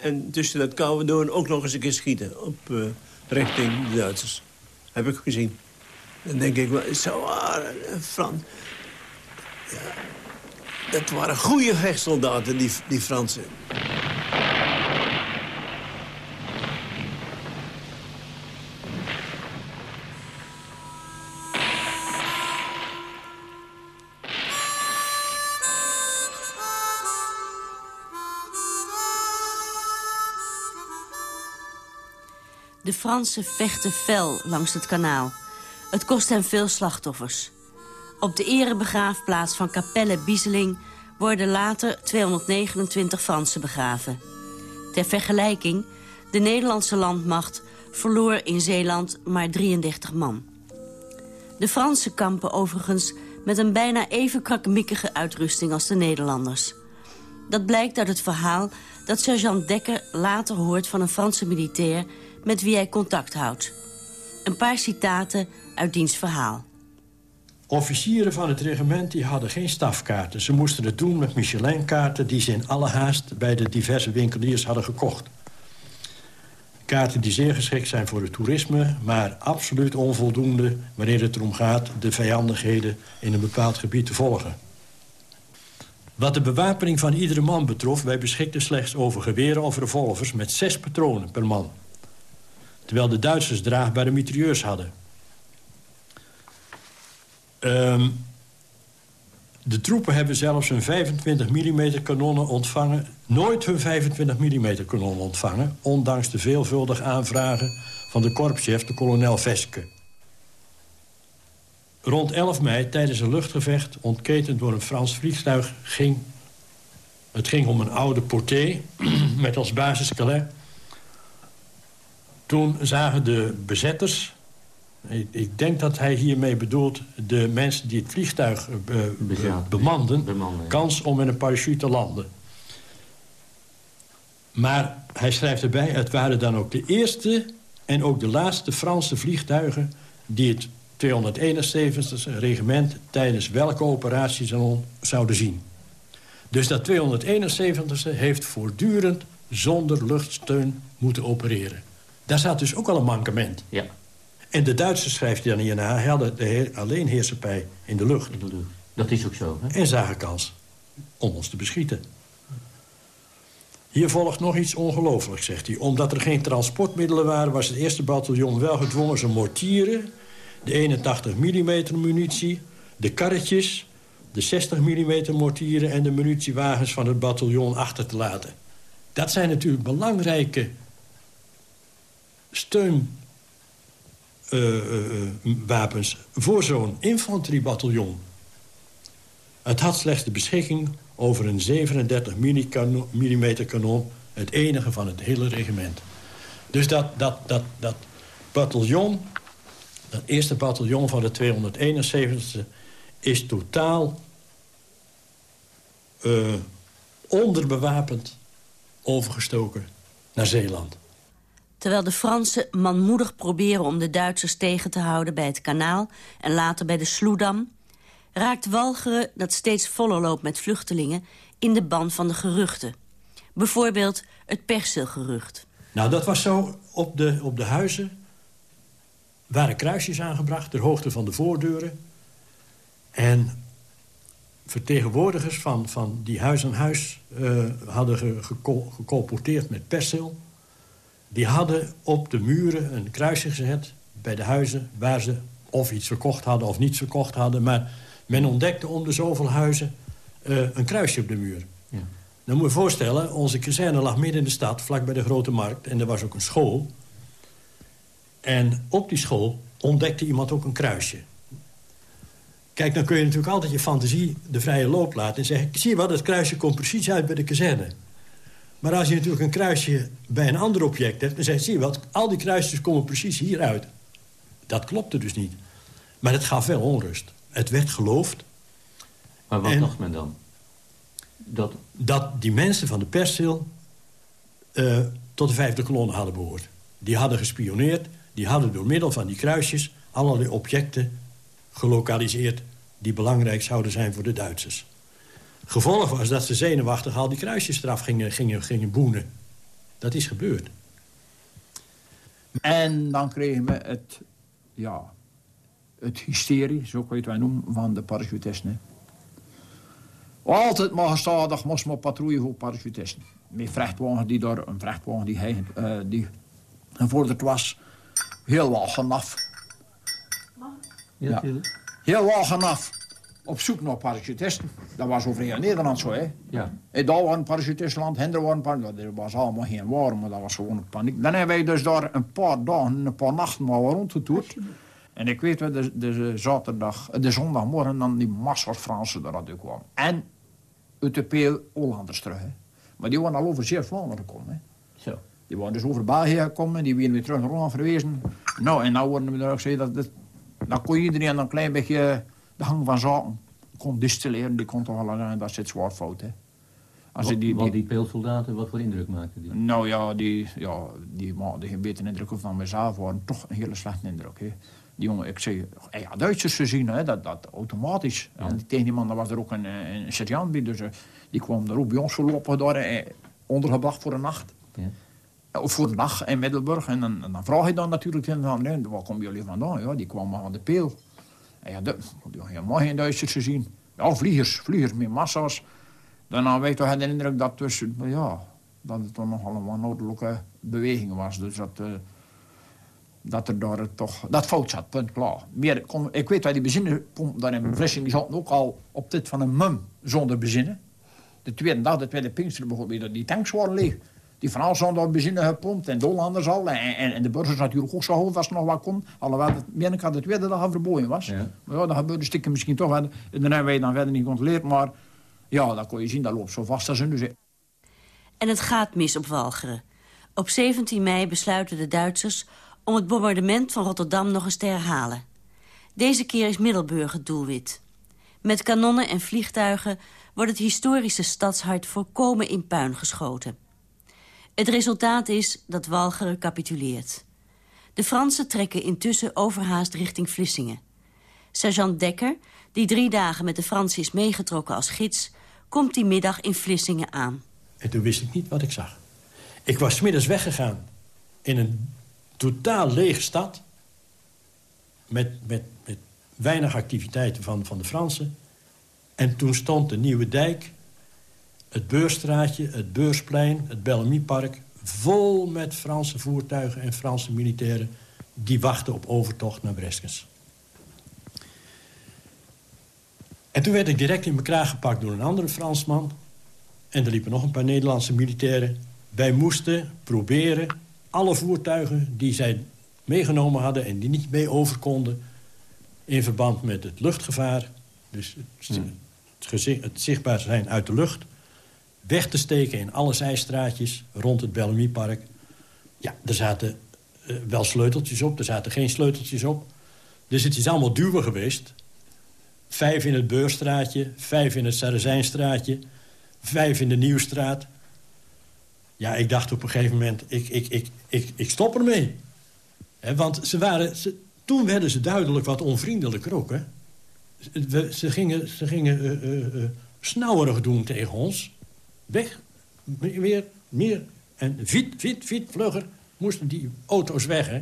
en tussen dat koude door ook nog eens een keer schieten. Op uh, richting de Duitsers. Heb ik gezien. Dan denk ik, wel, zo, ah, Frans. Ja, dat waren goede vechtsoldaten, die, die Fransen. De Fransen vechten fel langs het kanaal. Het kost hen veel slachtoffers. Op de erebegraafplaats van Capelle Bieseling... worden later 229 Fransen begraven. Ter vergelijking, De Nederlandse landmacht verloor in Zeeland maar 33 man. De Fransen kampen overigens met een bijna even krakkemikkige uitrusting als de Nederlanders. Dat blijkt uit het verhaal dat sergeant Dekker later hoort van een Franse militair met wie hij contact houdt. Een paar citaten uit diens verhaal. Officieren van het regiment die hadden geen stafkaarten. Ze moesten het doen met Michelin-kaarten... die ze in alle haast bij de diverse winkeliers hadden gekocht. Kaarten die zeer geschikt zijn voor het toerisme... maar absoluut onvoldoende wanneer het erom gaat... de vijandigheden in een bepaald gebied te volgen. Wat de bewapening van iedere man betrof... wij beschikten slechts over geweren of revolvers... met zes patronen per man. Terwijl de Duitsers draagbare mitrailleurs hadden. Um, de troepen hebben zelfs hun 25 mm kanonnen ontvangen. Nooit hun 25 mm kanonnen ontvangen... ondanks de veelvuldige aanvragen van de korpschef, de kolonel Veske. Rond 11 mei, tijdens een luchtgevecht... ontketend door een Frans vliegtuig, ging... het ging om een oude porté met als basis Calais. Toen zagen de bezetters ik, ik, denk dat hij hiermee bedoelt de mensen die het vliegtuig uh, bemanden... kans om met een parachute te landen. Maar hij schrijft erbij, het waren dan ook de eerste en ook de laatste Franse vliegtuigen... die het 271 regiment tijdens welke operaties zouden zien. Dus dat 271 heeft voortdurend zonder luchtsteun moeten opereren. Daar staat dus ook al een mankement. Ja. En de Duitsers, schrijft hij dan hierna, hadden de alleen heerschappij in de lucht. Dat is ook zo, hè? En zagen kans om ons te beschieten. Hier volgt nog iets ongelooflijks, zegt hij. Omdat er geen transportmiddelen waren... was het eerste bataljon wel gedwongen zijn mortieren... de 81 mm munitie, de karretjes... de 60 mm mortieren en de munitiewagens van het bataljon achter te laten. Dat zijn natuurlijk belangrijke steun wapens voor zo'n infanteriebataljon. Het had slechts de beschikking over een 37 mm kanon... het enige van het hele regiment. Dus dat, dat, dat, dat bataljon, dat eerste bataljon van de 271 is totaal onderbewapend overgestoken naar Zeeland. Terwijl de Fransen manmoedig proberen om de Duitsers tegen te houden... bij het kanaal en later bij de Sloedam... raakt Walcheren, dat steeds voller loopt met vluchtelingen... in de ban van de geruchten. Bijvoorbeeld het perceelgerucht. Nou, dat was zo op de, op de huizen... waren kruisjes aangebracht ter hoogte van de voordeuren. En vertegenwoordigers van, van die huis aan huis... Uh, hadden gecolporteerd met perceel die hadden op de muren een kruisje gezet bij de huizen... waar ze of iets verkocht hadden of niets verkocht hadden. Maar men ontdekte om de zoveel huizen uh, een kruisje op de muur. Ja. Dan moet je voorstellen, onze kazerne lag midden in de stad... vlak bij de Grote Markt, en er was ook een school. En op die school ontdekte iemand ook een kruisje. Kijk, dan kun je natuurlijk altijd je fantasie de vrije loop laten... en zeggen, zie je wat, het kruisje komt precies uit bij de kazerne. Maar als je natuurlijk een kruisje bij een ander object hebt... dan zeg je, zie je wat, al die kruisjes komen precies hieruit. Dat klopte dus niet. Maar het gaf wel onrust. Het werd geloofd. Maar wat dacht men dan? Dat... dat die mensen van de perceel uh, tot de vijfde kolonne hadden behoord. Die hadden gespioneerd. Die hadden door middel van die kruisjes allerlei objecten gelokaliseerd... die belangrijk zouden zijn voor de Duitsers. Gevolg was dat ze zenuwachtig al die kruisjes eraf gingen, gingen, gingen boenen. Dat is gebeurd. En dan kregen we het, ja, het hysterie, zo kun je het wij noemen, van de parachutisten. Altijd maar gestadig moest men patrouille voor parachutisten. Met vrachtwagen die door een vrachtwagen die, hij, uh, die gevorderd was, heel wel genaf. Ja, heel wel genaf op zoek naar parachutisten. Dat was over heel Nederland zo, hè. Ja. En daar was een parachutistenland, Hinder was een parachutist. Er was allemaal geen warm, maar dat was gewoon een paniek. Dan hebben wij dus daar een paar dagen, een paar nachten maar rondgetoerd. En ik weet wel, de, de, zaterdag, de zondagmorgen dan die massa Fransen eruit kwamen. En uit de peel Hollanders terug, hè. Maar die waren al over zeer Vlaanderen gekomen, hè. Zo. Die waren dus over België gekomen, die werden weer terug naar Holland verwezen. Nou, en nou worden we er ook gezegd dat... dat dan kon iedereen een klein beetje de hang van zaken kon distilleren. Die kon toch wel zeggen, dat zit zwaar fout, hè. Als wat, die, die, die peelsoldaten, wat voor indruk maakten die? Nou ja, die, ja, die maakten geen betere indruk van mezelf. waren toch een hele slechte indruk. Hè. Die jongen, ik zeg, ja, Duitsers gezien, hè, dat, dat automatisch. Ja. En tegen die man was er ook een, een sergeant bij. Dus uh, die kwam er ook bij ons gelopen, daar, eh, ondergebracht voor een nacht. Ja. Of voor een dag in Middelburg. En dan, dan vraag je dan natuurlijk, van, nee, waar komen jullie vandaan? Ja, die kwamen van de peel. En ja, dat, helemaal geen Duitsers gezien. Ja, vliegers, vliegers met massa's. Daarna weet je de indruk dat, tussen, ja, dat het toch nog allemaal noordelijke beweging was. Dus dat, uh, dat er daar toch... Dat fout zat, punt klaar. Meer, ik weet waar die benzinepomp daar in Vlissing... die zaten ook al op dit van een mum zonder benzine. De tweede dag, de tweede Pinkster bijvoorbeeld, die tanks waren leeg. Die van alles zonder benzine gepompt en Dollanders al. En, en, en de burgers natuurlijk ook zo hoog als er nog wat kon. Alhoewel het meer de tweede dag al verboden was. Ja. Maar ja, dat gebeurde stikken misschien toch. En dan hebben wij dan verder niet gecontroleerd. Maar ja, dan kon je zien, dat loopt zo vast als een dus. En het gaat mis op Walcheren. Op 17 mei besluiten de Duitsers om het bombardement van Rotterdam nog eens te herhalen. Deze keer is Middelburg het doelwit. Met kanonnen en vliegtuigen wordt het historische stadshart volkomen in puin geschoten. Het resultaat is dat Walcheren capituleert. De Fransen trekken intussen overhaast richting Vlissingen. Sergeant Dekker, die drie dagen met de Fransen is meegetrokken als gids... komt die middag in Vlissingen aan. En toen wist ik niet wat ik zag. Ik was middags weggegaan in een totaal lege stad... met, met, met weinig activiteiten van, van de Fransen. En toen stond de Nieuwe Dijk, het Beurstraatje, het Beursplein... het Bellemiepark, vol met Franse voertuigen en Franse militairen... die wachten op overtocht naar Breskens. En toen werd ik direct in mijn kraag gepakt door een andere Fransman. En er liepen nog een paar Nederlandse militairen. Wij moesten proberen alle voertuigen die zij meegenomen hadden... en die niet mee over konden... in verband met het luchtgevaar... dus het, hmm. het, het zichtbaar zijn uit de lucht... weg te steken in alle zijstraatjes rond het Bellemiepark. Ja, er zaten uh, wel sleuteltjes op, er zaten geen sleuteltjes op. Dus het is allemaal duwen geweest. Vijf in het Beurstraatje, vijf in het Sarazijnstraatje... vijf in de Nieuwstraat. Ja, ik dacht op een gegeven moment, ik, ik, ik, ik, ik stop ermee. He, want ze waren, toen werden ze duidelijk wat onvriendelijker ook. Hè? Ze, ze gingen, ze gingen uh, uh, snauwerig doen tegen ons. Weg, meer, meer. En fiet, fiet, fiet, vlugger moesten die auto's weg. Hè?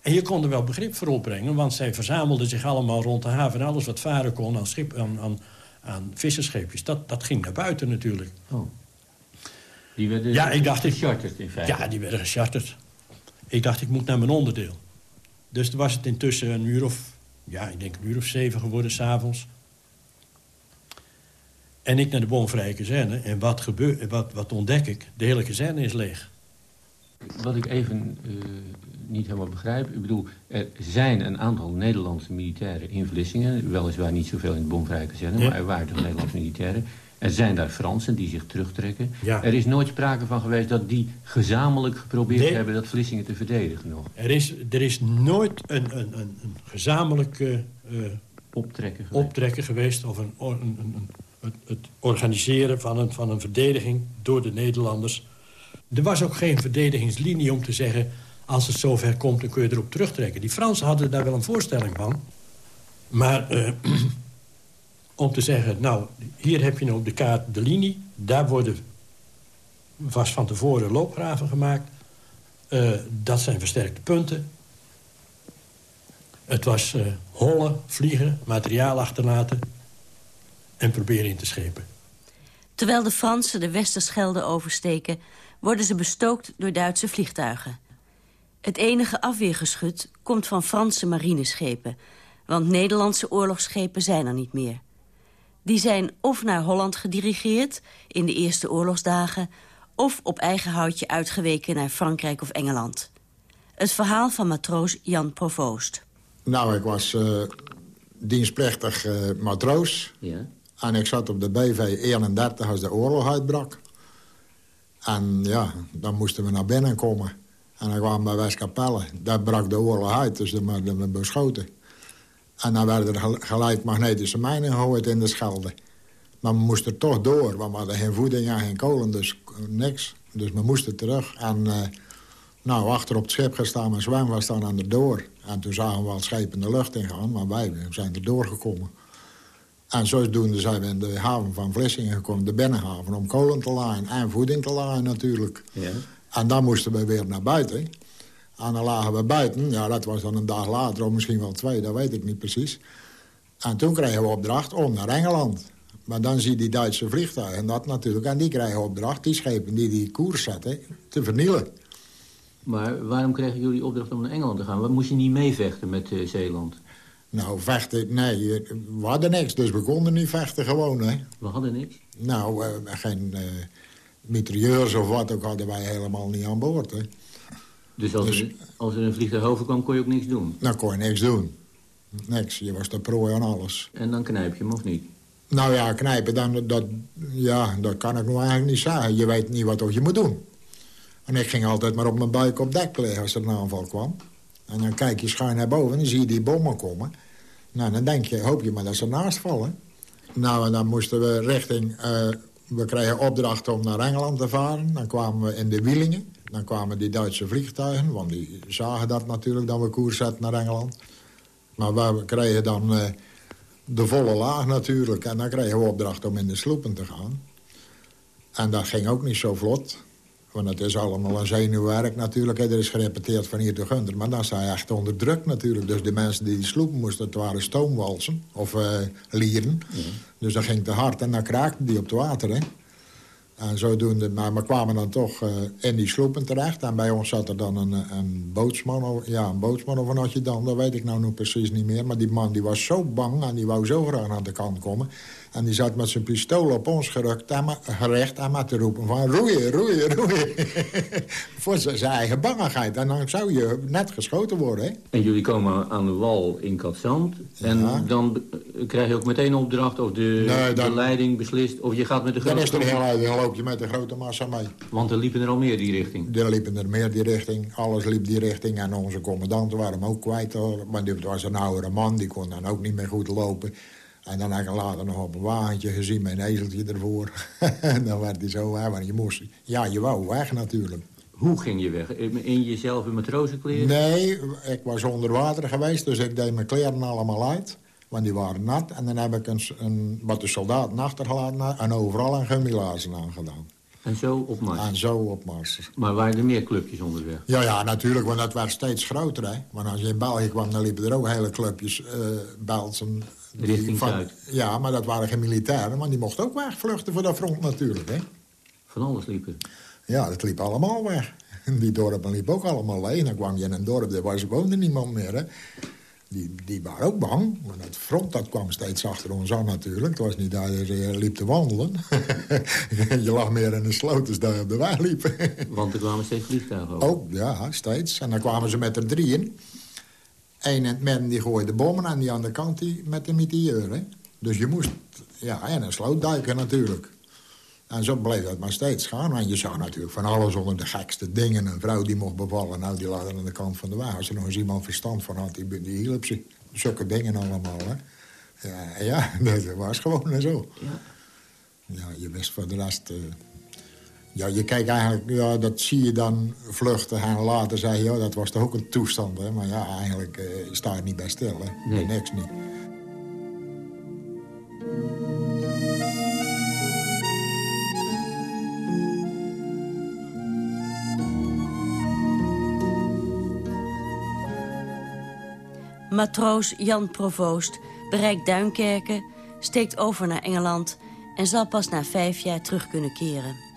En je kon er wel begrip voor opbrengen, want zij verzamelden zich allemaal rond de haven... en alles wat varen kon aan, schip, aan, aan, aan visserscheepjes, dat, dat ging naar buiten natuurlijk. Oh. Die werden ja, ik dacht, gecharterd in feite? Ja, die werden gecharterd. Ik dacht, ik moet naar mijn onderdeel. Dus was het intussen een uur of... ja, ik denk een uur of zeven geworden s'avonds. En ik naar de bomvrije kazerne. En wat, gebeur, wat, wat ontdek ik? De hele kazerne is leeg. Wat ik even uh, niet helemaal begrijp... ik bedoel, er zijn een aantal Nederlandse militairen in Vlissingen... weliswaar niet zoveel in de bomvrije kazerne... maar er waren toch Nederlandse militairen. Er zijn daar Fransen die zich terugtrekken. Ja. Er is nooit sprake van geweest dat die gezamenlijk geprobeerd hebben... dat Vlissingen te verdedigen nog. Er is, er is nooit een, een, een, een gezamenlijke uh, optrekken, geweest. optrekken geweest... of een, een, een, het, organiseren van een, van een verdediging door de Nederlanders er was ook geen verdedigingslinie om te zeggen... als het zover komt, dan kun je erop terugtrekken. Die Fransen hadden daar wel een voorstelling van. Maar uh, om te zeggen, nou, hier heb je nou op de kaart de linie. Daar worden was van tevoren loopgraven gemaakt. Uh, dat zijn versterkte punten. Het was uh, hollen, vliegen, materiaal achterlaten... en proberen in te schepen. Terwijl de Fransen de Westerschelde oversteken worden ze bestookt door Duitse vliegtuigen. Het enige afweergeschut komt van Franse marineschepen... want Nederlandse oorlogsschepen zijn er niet meer. Die zijn of naar Holland gedirigeerd in de eerste oorlogsdagen... of op eigen houtje uitgeweken naar Frankrijk of Engeland. Het verhaal van matroos Jan Provoost. Nou, ik was uh, dienstplechtig uh, matroos. Ja. En ik zat op de BV 31 als de oorlog uitbrak. En ja, dan moesten we naar binnen komen. En dan kwamen we bij Westkapelle. Daar brak de oorlog uit, dus dan werden we beschoten. En dan werden er gelijk magnetische mijnen gegooid in de Schelde. Maar we moesten toch door, want we hadden geen voeding en geen kolen, dus niks. Dus we moesten terug. En uh, nou, achter op het schip gestaan en zwem was dan aan de door. En toen zagen we al schepen de lucht ingaan, maar wij zijn er doorgekomen. En zodoende zijn we in de haven van Vlissingen gekomen, de binnenhaven... om kolen te laaien en voeding te laaien natuurlijk. Ja. En dan moesten we weer naar buiten. En dan lagen we buiten. Ja, dat was dan een dag later, of misschien wel twee, dat weet ik niet precies. En toen kregen we opdracht om naar Engeland. Maar dan zie je die Duitse vliegtuigen dat natuurlijk. En die krijgen opdracht, die schepen die die koers zetten, te vernielen. Maar waarom kregen jullie opdracht om naar Engeland te gaan? Wat moest je niet meevechten met uh, Zeeland? Nou, vechten, nee, we hadden niks, dus we konden niet vechten gewoon, hè. We hadden niks? Nou, uh, geen uh, mitrailleurs of wat ook hadden wij helemaal niet aan boord, hè. Dus als, dus, er, als er een vliegtuig overkwam, kon je ook niks doen? Nou, kon je niks doen. Niks, je was de prooi aan alles. En dan knijp je hem, of niet? Nou ja, knijpen, dan, dat, ja, dat kan ik nog eigenlijk niet zeggen. Je weet niet wat je moet doen. En ik ging altijd maar op mijn buik op dek liggen als er een aanval kwam. En dan kijk je schuin naar boven en zie je die bommen komen. Nou, dan denk je, hoop je maar dat ze naast vallen. Nou, en dan moesten we richting... Uh, we kregen opdracht om naar Engeland te varen. Dan kwamen we in de Wielingen. Dan kwamen die Duitse vliegtuigen, want die zagen dat natuurlijk... dat we koers zetten naar Engeland. Maar we kregen dan uh, de volle laag natuurlijk. En dan kregen we opdracht om in de sloepen te gaan. En dat ging ook niet zo vlot. Want het is allemaal een zenuwwerk natuurlijk. Er is gerepeteerd van hier te Gunter. Maar dan sta je echt onder druk natuurlijk. Dus de mensen die die sloepen moesten, het waren stoomwalsen. Of uh, lieren. Dus dat ging te hard en dan kraakte die op het water. Hè. En zodoende, maar we kwamen dan toch uh, in die sloepen terecht. En bij ons zat er dan een, een bootsman, ja, een bootsman of een adjudant, dat weet ik nou nog precies niet meer. Maar die man die was zo bang en die wou zo graag aan de kant komen. En die zat met zijn pistool op ons gerukt en maar, gerecht maar te roepen van roeien, roeien, roeien. Voor zijn eigen bangigheid. En dan zou je net geschoten worden. Hè? En jullie komen aan de wal in Katzand. En dan krijg je ook meteen opdracht of de, de leiding beslist... of je gaat met de grote... Dan is er heel dan loop je met de grote massa mee. Want er liepen er al meer die richting? Er liepen er meer die richting. Alles liep die richting. En onze commandanten waren hem ook kwijt. Maar dit was een oudere man, die kon dan ook niet meer goed lopen. En dan heb ik later nog op een wagentje gezien met een ezeltje ervoor. en dan werd hij zo weg, want je moest... Ja, je wou weg natuurlijk. Hoe ging je weg? In jezelf in matrozenkleren? Nee, ik was onder water geweest, dus ik deed mijn kleren allemaal uit. Want die waren nat. En dan heb ik een, een wat de soldaten achtergelaten en overal een gummilazen aangedaan. En zo op Mars? En zo op Mars. Maar waren er meer clubjes onderweg? Ja, ja, natuurlijk, want dat werd steeds groter. Hè? Want als je in België kwam, dan liepen er ook hele clubjes uh, Belsen Richting van, Zuid. Ja, maar dat waren geen militairen, maar die mochten ook wegvluchten voor dat front natuurlijk. Hè? Van alles liepen? Ja, dat liep allemaal weg. Die dorpen liepen ook allemaal leeg. Dan kwam je in een dorp, daar was, woonde niemand meer. Hè? Die, die waren ook bang, want het front dat kwam steeds achter ons aan natuurlijk. Het was niet dat je liep te wandelen. je lag meer in de sloot dus daar op de weg liepen. want er kwamen steeds vliegtuigen over? Ook, ja, steeds. En dan kwamen ze met er drieën. In het midden die gooide bommen en die aan de kant die met de. Hè? Dus je moest ja, in een sloot duiken natuurlijk. En zo bleef dat maar steeds gaan. En je zag natuurlijk van alles onder de gekste dingen. Een vrouw die mocht bevallen, nou die lag aan de kant van de wagen. Als er nog eens iemand verstand van had, die, die hielp ze. Zulke dingen allemaal, hè. Ja, ja dat was gewoon zo. Ja. ja je wist voor de rest... Uh, ja, je kijkt eigenlijk, ja, dat zie je dan vluchten en later zei je, dat was toch ook een toestand, hè? Maar ja, eigenlijk uh, sta je niet bij stil, hè? Nee. Niks niet. Matroos Jan Provoost bereikt Duinkerken, steekt over naar Engeland... en zal pas na vijf jaar terug kunnen keren.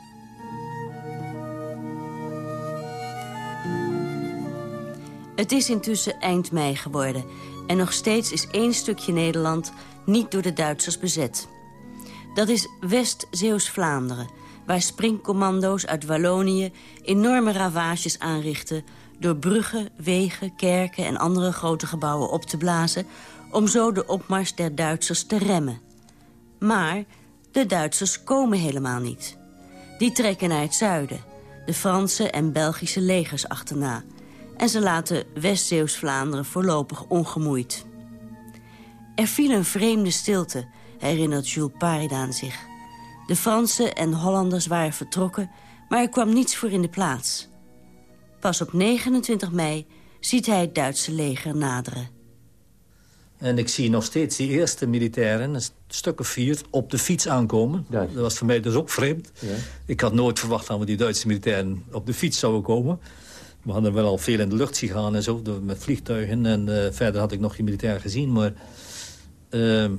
Het is intussen eind mei geworden... en nog steeds is één stukje Nederland niet door de Duitsers bezet. Dat is West-Zeeuws-Vlaanderen... waar springcommando's uit Wallonië enorme ravages aanrichten... door bruggen, wegen, kerken en andere grote gebouwen op te blazen... om zo de opmars der Duitsers te remmen. Maar de Duitsers komen helemaal niet. Die trekken naar het zuiden, de Franse en Belgische legers achterna. En ze laten West-Zeeuws-Vlaanderen voorlopig ongemoeid. Er viel een vreemde stilte, herinnert Jules Paridaan zich. De Fransen en Hollanders waren vertrokken, maar er kwam niets voor in de plaats. Pas op 29 mei ziet hij het Duitse leger naderen. En ik zie nog steeds die eerste militairen, een stuk of vier, op de fiets aankomen. Dat was voor mij dus ook vreemd. Ja. Ik had nooit verwacht dat we die Duitse militairen op de fiets zouden komen. We hadden wel al veel in de lucht zien gaan en zo, met vliegtuigen. En uh, verder had ik nog geen militair gezien. Maar uh,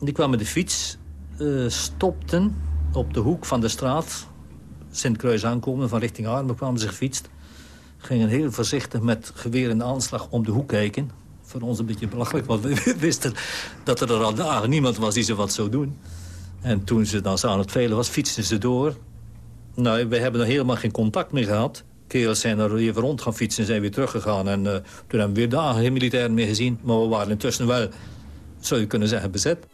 die kwamen de fiets, uh, stopten op de hoek van de straat. Sint-Kruis aankomen, van richting Arnhem kwamen ze gefietst. Gingen heel voorzichtig met geweer in de aanslag om de hoek kijken voor ons een beetje belachelijk. Want we wisten dat er al dagen niemand was die ze wat zou doen. En toen ze dan aan het velen was, fietsten ze door. Nou, we hebben er helemaal geen contact meer gehad. Kerels zijn er even rond gaan fietsen en zijn weer teruggegaan. En uh, toen hebben we weer dagen geen militairen meer gezien. Maar we waren intussen wel, zou je kunnen zeggen, bezet.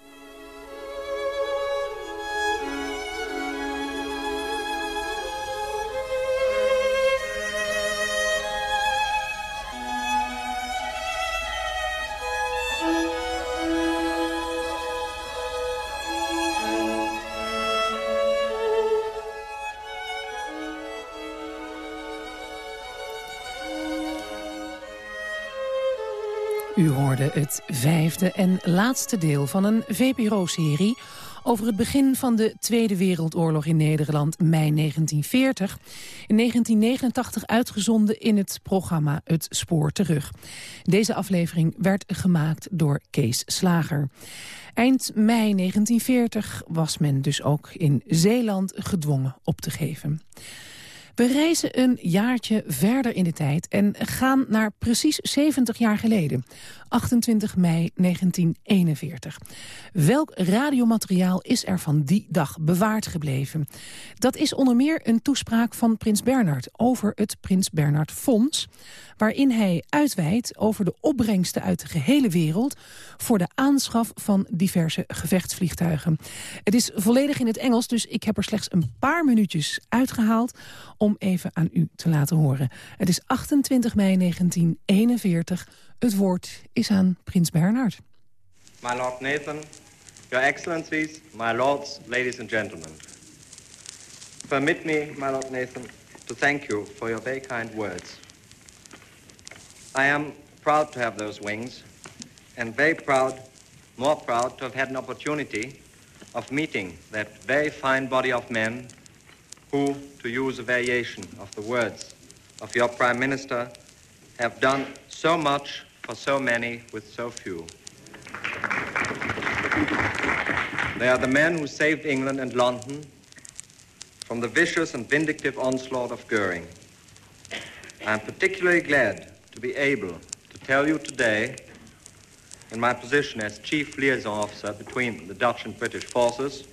Vijfde en laatste deel van een VPRO-serie... over het begin van de Tweede Wereldoorlog in Nederland, mei 1940. In 1989 uitgezonden in het programma Het Spoor Terug. Deze aflevering werd gemaakt door Kees Slager. Eind mei 1940 was men dus ook in Zeeland gedwongen op te geven. We reizen een jaartje verder in de tijd en gaan naar precies 70 jaar geleden. 28 mei 1941. Welk radiomateriaal is er van die dag bewaard gebleven? Dat is onder meer een toespraak van Prins Bernhard over het Prins Bernhard Fonds waarin hij uitweidt over de opbrengsten uit de gehele wereld... voor de aanschaf van diverse gevechtsvliegtuigen. Het is volledig in het Engels, dus ik heb er slechts een paar minuutjes uitgehaald... om even aan u te laten horen. Het is 28 mei 1941. Het woord is aan Prins Bernhard. My Lord Nathan, Your Excellencies, my lords, ladies and gentlemen. Permit me, my Lord Nathan, to thank you for your very kind words. I am proud to have those wings and very proud, more proud to have had an opportunity of meeting that very fine body of men who, to use a variation of the words of your Prime Minister, have done so much for so many with so few. They are the men who saved England and London from the vicious and vindictive onslaught of Goering. I am particularly glad to be able to tell you today, in my position as Chief Liaison Officer between the Dutch and British forces,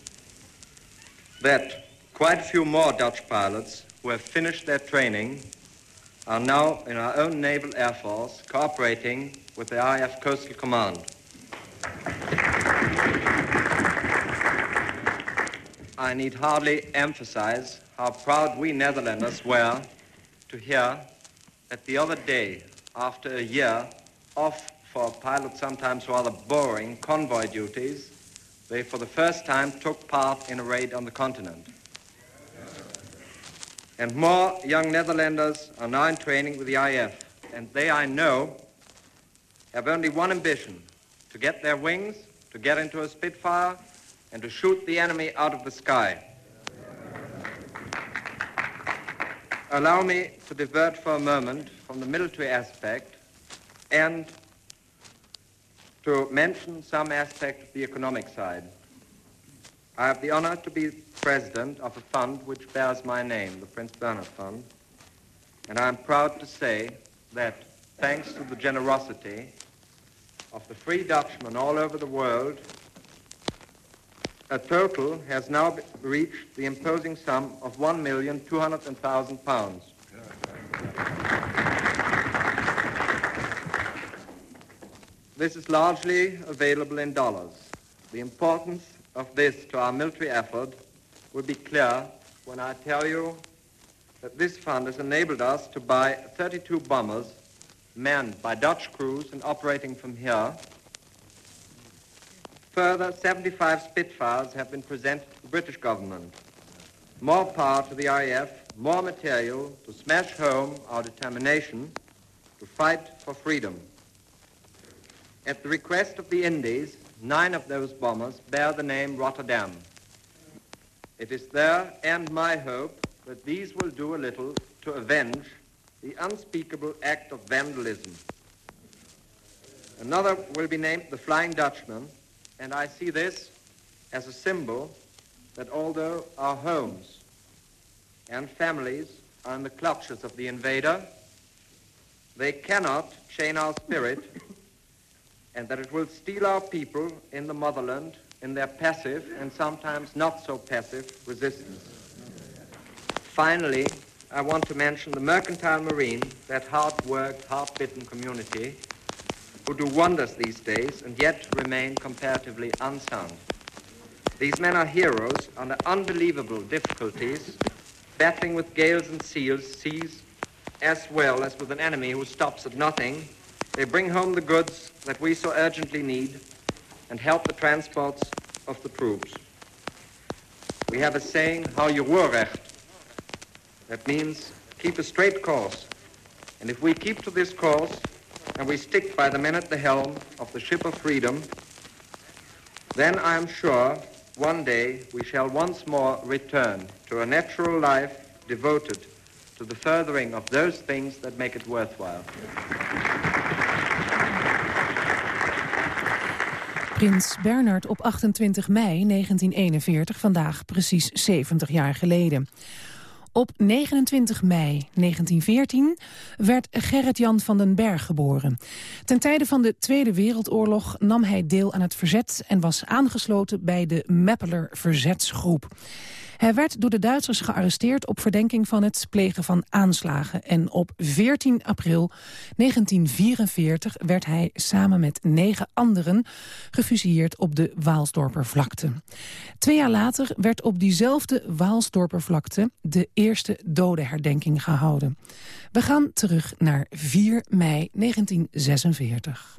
that quite a few more Dutch pilots who have finished their training are now in our own Naval Air Force cooperating with the RAF Coastal Command. I need hardly emphasize how proud we Netherlanders were to hear that the other day, after a year off for pilots sometimes rather boring convoy duties, they for the first time took part in a raid on the continent. And more young Netherlanders are now in training with the IF, and they, I know, have only one ambition, to get their wings, to get into a Spitfire, and to shoot the enemy out of the sky. Allow me to divert for a moment from the military aspect and to mention some aspect of the economic side. I have the honor to be president of a fund which bears my name, the Prince Bernhard Fund, and I am proud to say that thanks to the generosity of the free Dutchmen all over the world, a total has now reached the imposing sum of 1,200,000 pounds. This is largely available in dollars. The importance of this to our military effort will be clear when I tell you that this fund has enabled us to buy 32 bombers manned by Dutch crews and operating from here. Further, 75 Spitfires have been presented to the British government. More power to the RAF, more material to smash home our determination to fight for freedom. At the request of the Indies, nine of those bombers bear the name Rotterdam. It is their and my hope that these will do a little to avenge the unspeakable act of vandalism. Another will be named the Flying Dutchman, and I see this as a symbol that although our homes and families are in the clutches of the invader, they cannot chain our spirit, and that it will steal our people in the motherland in their passive and sometimes not so passive resistance. Finally, I want to mention the mercantile marine, that hard-worked, hard-bitten community who do wonders these days and yet remain comparatively unsung. These men are heroes under unbelievable difficulties, battling with gales and seals, seas, as well as with an enemy who stops at nothing. They bring home the goods that we so urgently need and help the transports of the troops. We have a saying, how you were recht. That means keep a straight course. And if we keep to this course and we stick by the men at the helm of the ship of freedom, then I am sure one day we shall once more return to a natural life devoted to the furthering of those things that make it worthwhile. Prins Bernard op 28 mei 1941, vandaag precies 70 jaar geleden. Op 29 mei 1914 werd Gerrit-Jan van den Berg geboren. Ten tijde van de Tweede Wereldoorlog nam hij deel aan het verzet... en was aangesloten bij de Meppeler Verzetsgroep. Hij werd door de Duitsers gearresteerd op verdenking van het plegen van aanslagen. En op 14 april 1944 werd hij samen met negen anderen gefusilleerd op de Waalsdorpervlakte. Twee jaar later werd op diezelfde Waalsdorpervlakte de eerste dodenherdenking gehouden. We gaan terug naar 4 mei 1946.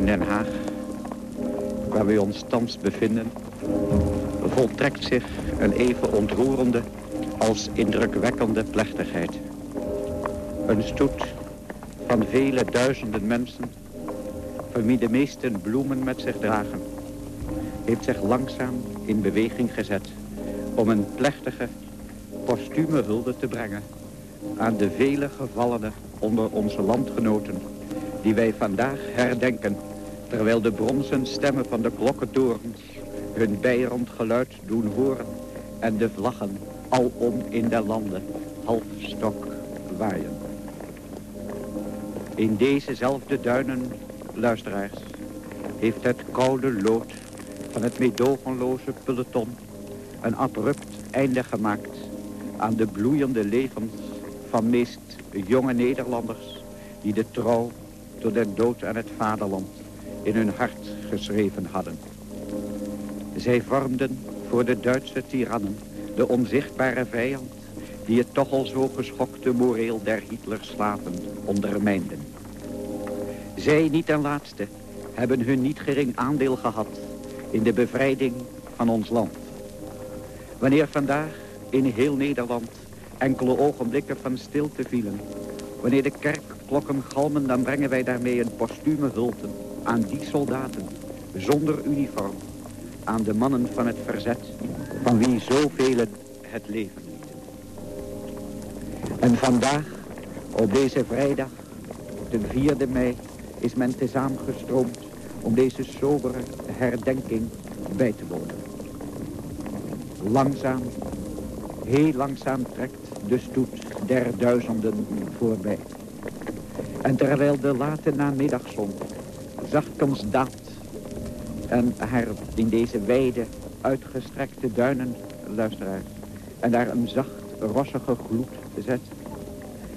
In Den Haag, waar we ons thans bevinden, voltrekt zich een even ontroerende als indrukwekkende plechtigheid. Een stoet van vele duizenden mensen, van wie de meesten bloemen met zich dragen, heeft zich langzaam in beweging gezet om een plechtige, postume hulde te brengen aan de vele gevallenen onder onze landgenoten die wij vandaag herdenken, terwijl de bronzen stemmen van de klokkentorens hun bijrond geluid doen horen en de vlaggen alom in de landen halfstok waaien. In dezezelfde duinen, luisteraars, heeft het koude lood van het meedogenloze peloton een abrupt einde gemaakt aan de bloeiende levens van meest jonge Nederlanders die de trouw door den dood aan het vaderland in hun hart geschreven hadden. Zij vormden voor de Duitse tirannen de onzichtbare vijand die het toch al zo geschokte moreel der Hitlerslaven ondermijnden. Zij niet ten laatste hebben hun niet gering aandeel gehad in de bevrijding van ons land. Wanneer vandaag in heel Nederland enkele ogenblikken van stilte vielen, wanneer de kerk klokken galmen, dan brengen wij daarmee een postume hulten aan die soldaten zonder uniform. Aan de mannen van het verzet, van wie zoveel het leven lieten. En vandaag, op deze vrijdag, de 4e mei, is men tezaamgestroomd om deze sobere herdenking bij te wonen. Langzaam, heel langzaam trekt de stoet der duizenden voorbij. En terwijl de late namiddagzon zachtkens en haar in deze wijde uitgestrekte duinen, luisteraars, en daar een zacht rossige gloed zet,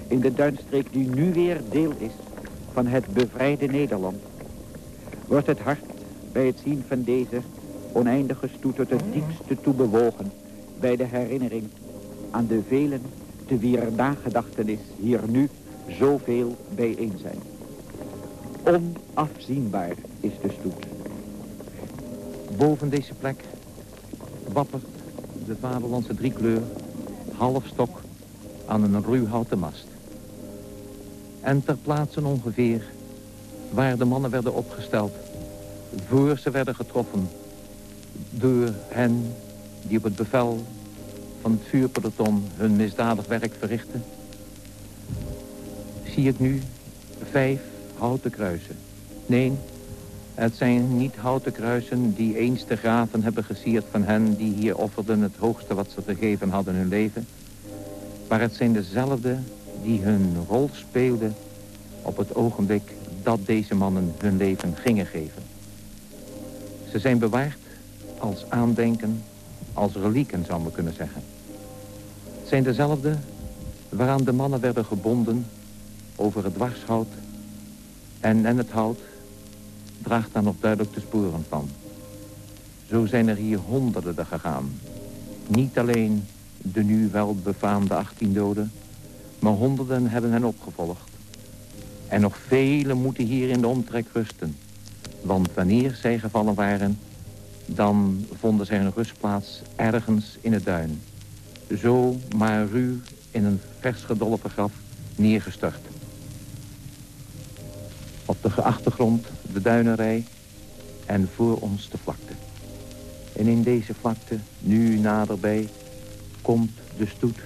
in de duinstreek die nu weer deel is van het bevrijde Nederland, wordt het hart bij het zien van deze oneindige stoet tot het diepste toe bewogen bij de herinnering aan de velen te wier nagedachtenis hier nu zoveel bijeen zijn. Onafzienbaar is de stoet. Boven deze plek wappert de vaderlandse driekleur half stok aan een ruw houten mast. En ter plaatse ongeveer waar de mannen werden opgesteld... voor ze werden getroffen door hen die op het bevel van het vuurpeloton hun misdadig werk verrichten... zie ik nu vijf houten kruisen. Nee, het zijn niet houten kruisen die eens de graven hebben gesierd van hen... die hier offerden het hoogste wat ze gegeven hadden hun leven. Maar het zijn dezelfde die hun rol speelden op het ogenblik dat deze mannen hun leven gingen geven. Ze zijn bewaard als aandenken, als relieken zou men kunnen zeggen. Het zijn dezelfde waaraan de mannen werden gebonden over het dwarshout. En, en het hout draagt daar nog duidelijk de sporen van. Zo zijn er hier honderden gegaan. Niet alleen de nu wel befaamde 18 doden, maar honderden hebben hen opgevolgd. En nog velen moeten hier in de omtrek rusten. Want wanneer zij gevallen waren, dan vonden zij een rustplaats ergens in het duin. Zo maar ruw in een vers gedolven graf neergestort. Op de achtergrond de duinenrij en voor ons de vlakte. En in deze vlakte, nu naderbij, komt de stoet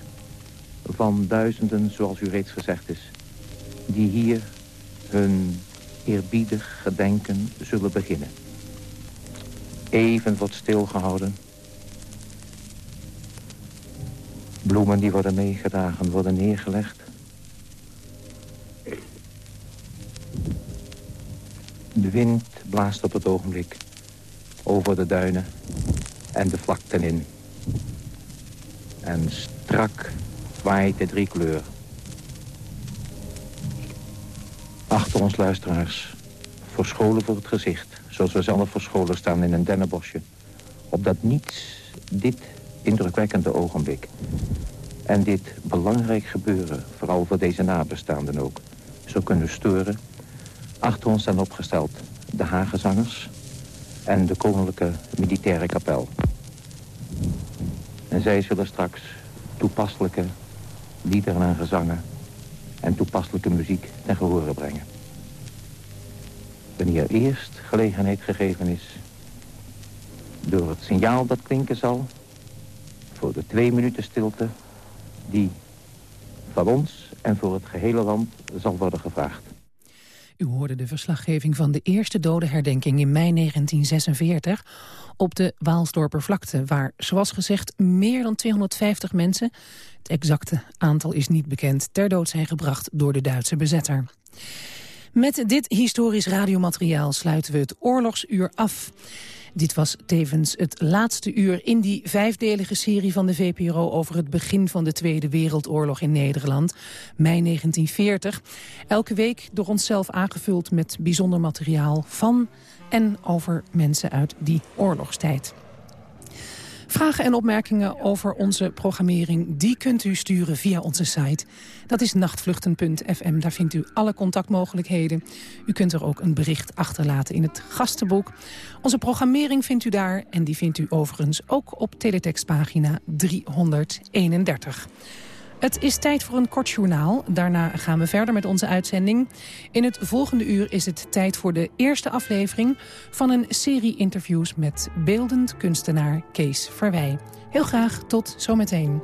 van duizenden, zoals u reeds gezegd is... die hier hun eerbiedig gedenken zullen beginnen. Even wordt stilgehouden. Bloemen die worden meegedragen, worden neergelegd. De wind blaast op het ogenblik over de duinen en de vlakten in. En strak waait de driekleur. Achter ons luisteraars, verscholen voor het gezicht... zoals we zelf verscholen staan in een dennenbosje... opdat niets dit indrukwekkende ogenblik... en dit belangrijk gebeuren, vooral voor deze nabestaanden ook... zou kunnen storen. Achter ons staan opgesteld de Hagezangers en de Koninklijke Militaire Kapel. En zij zullen straks toepasselijke liederen en gezangen en toepasselijke muziek ten gehore brengen. Wanneer eerst gelegenheid gegeven is door het signaal dat klinken zal voor de twee minuten stilte die van ons en voor het gehele land zal worden gevraagd. U hoorde de verslaggeving van de eerste dodenherdenking in mei 1946 op de Waalsdorpervlakte, waar, zoals gezegd, meer dan 250 mensen, het exacte aantal is niet bekend, ter dood zijn gebracht door de Duitse bezetter. Met dit historisch radiomateriaal sluiten we het oorlogsuur af. Dit was tevens het laatste uur in die vijfdelige serie van de VPRO... over het begin van de Tweede Wereldoorlog in Nederland, mei 1940. Elke week door onszelf aangevuld met bijzonder materiaal van en over mensen uit die oorlogstijd. Vragen en opmerkingen over onze programmering... die kunt u sturen via onze site. Dat is nachtvluchten.fm. Daar vindt u alle contactmogelijkheden. U kunt er ook een bericht achterlaten in het gastenboek. Onze programmering vindt u daar. En die vindt u overigens ook op teletextpagina 331. Het is tijd voor een kort journaal. Daarna gaan we verder met onze uitzending. In het volgende uur is het tijd voor de eerste aflevering... van een serie interviews met beeldend kunstenaar Kees Verwij. Heel graag tot zometeen.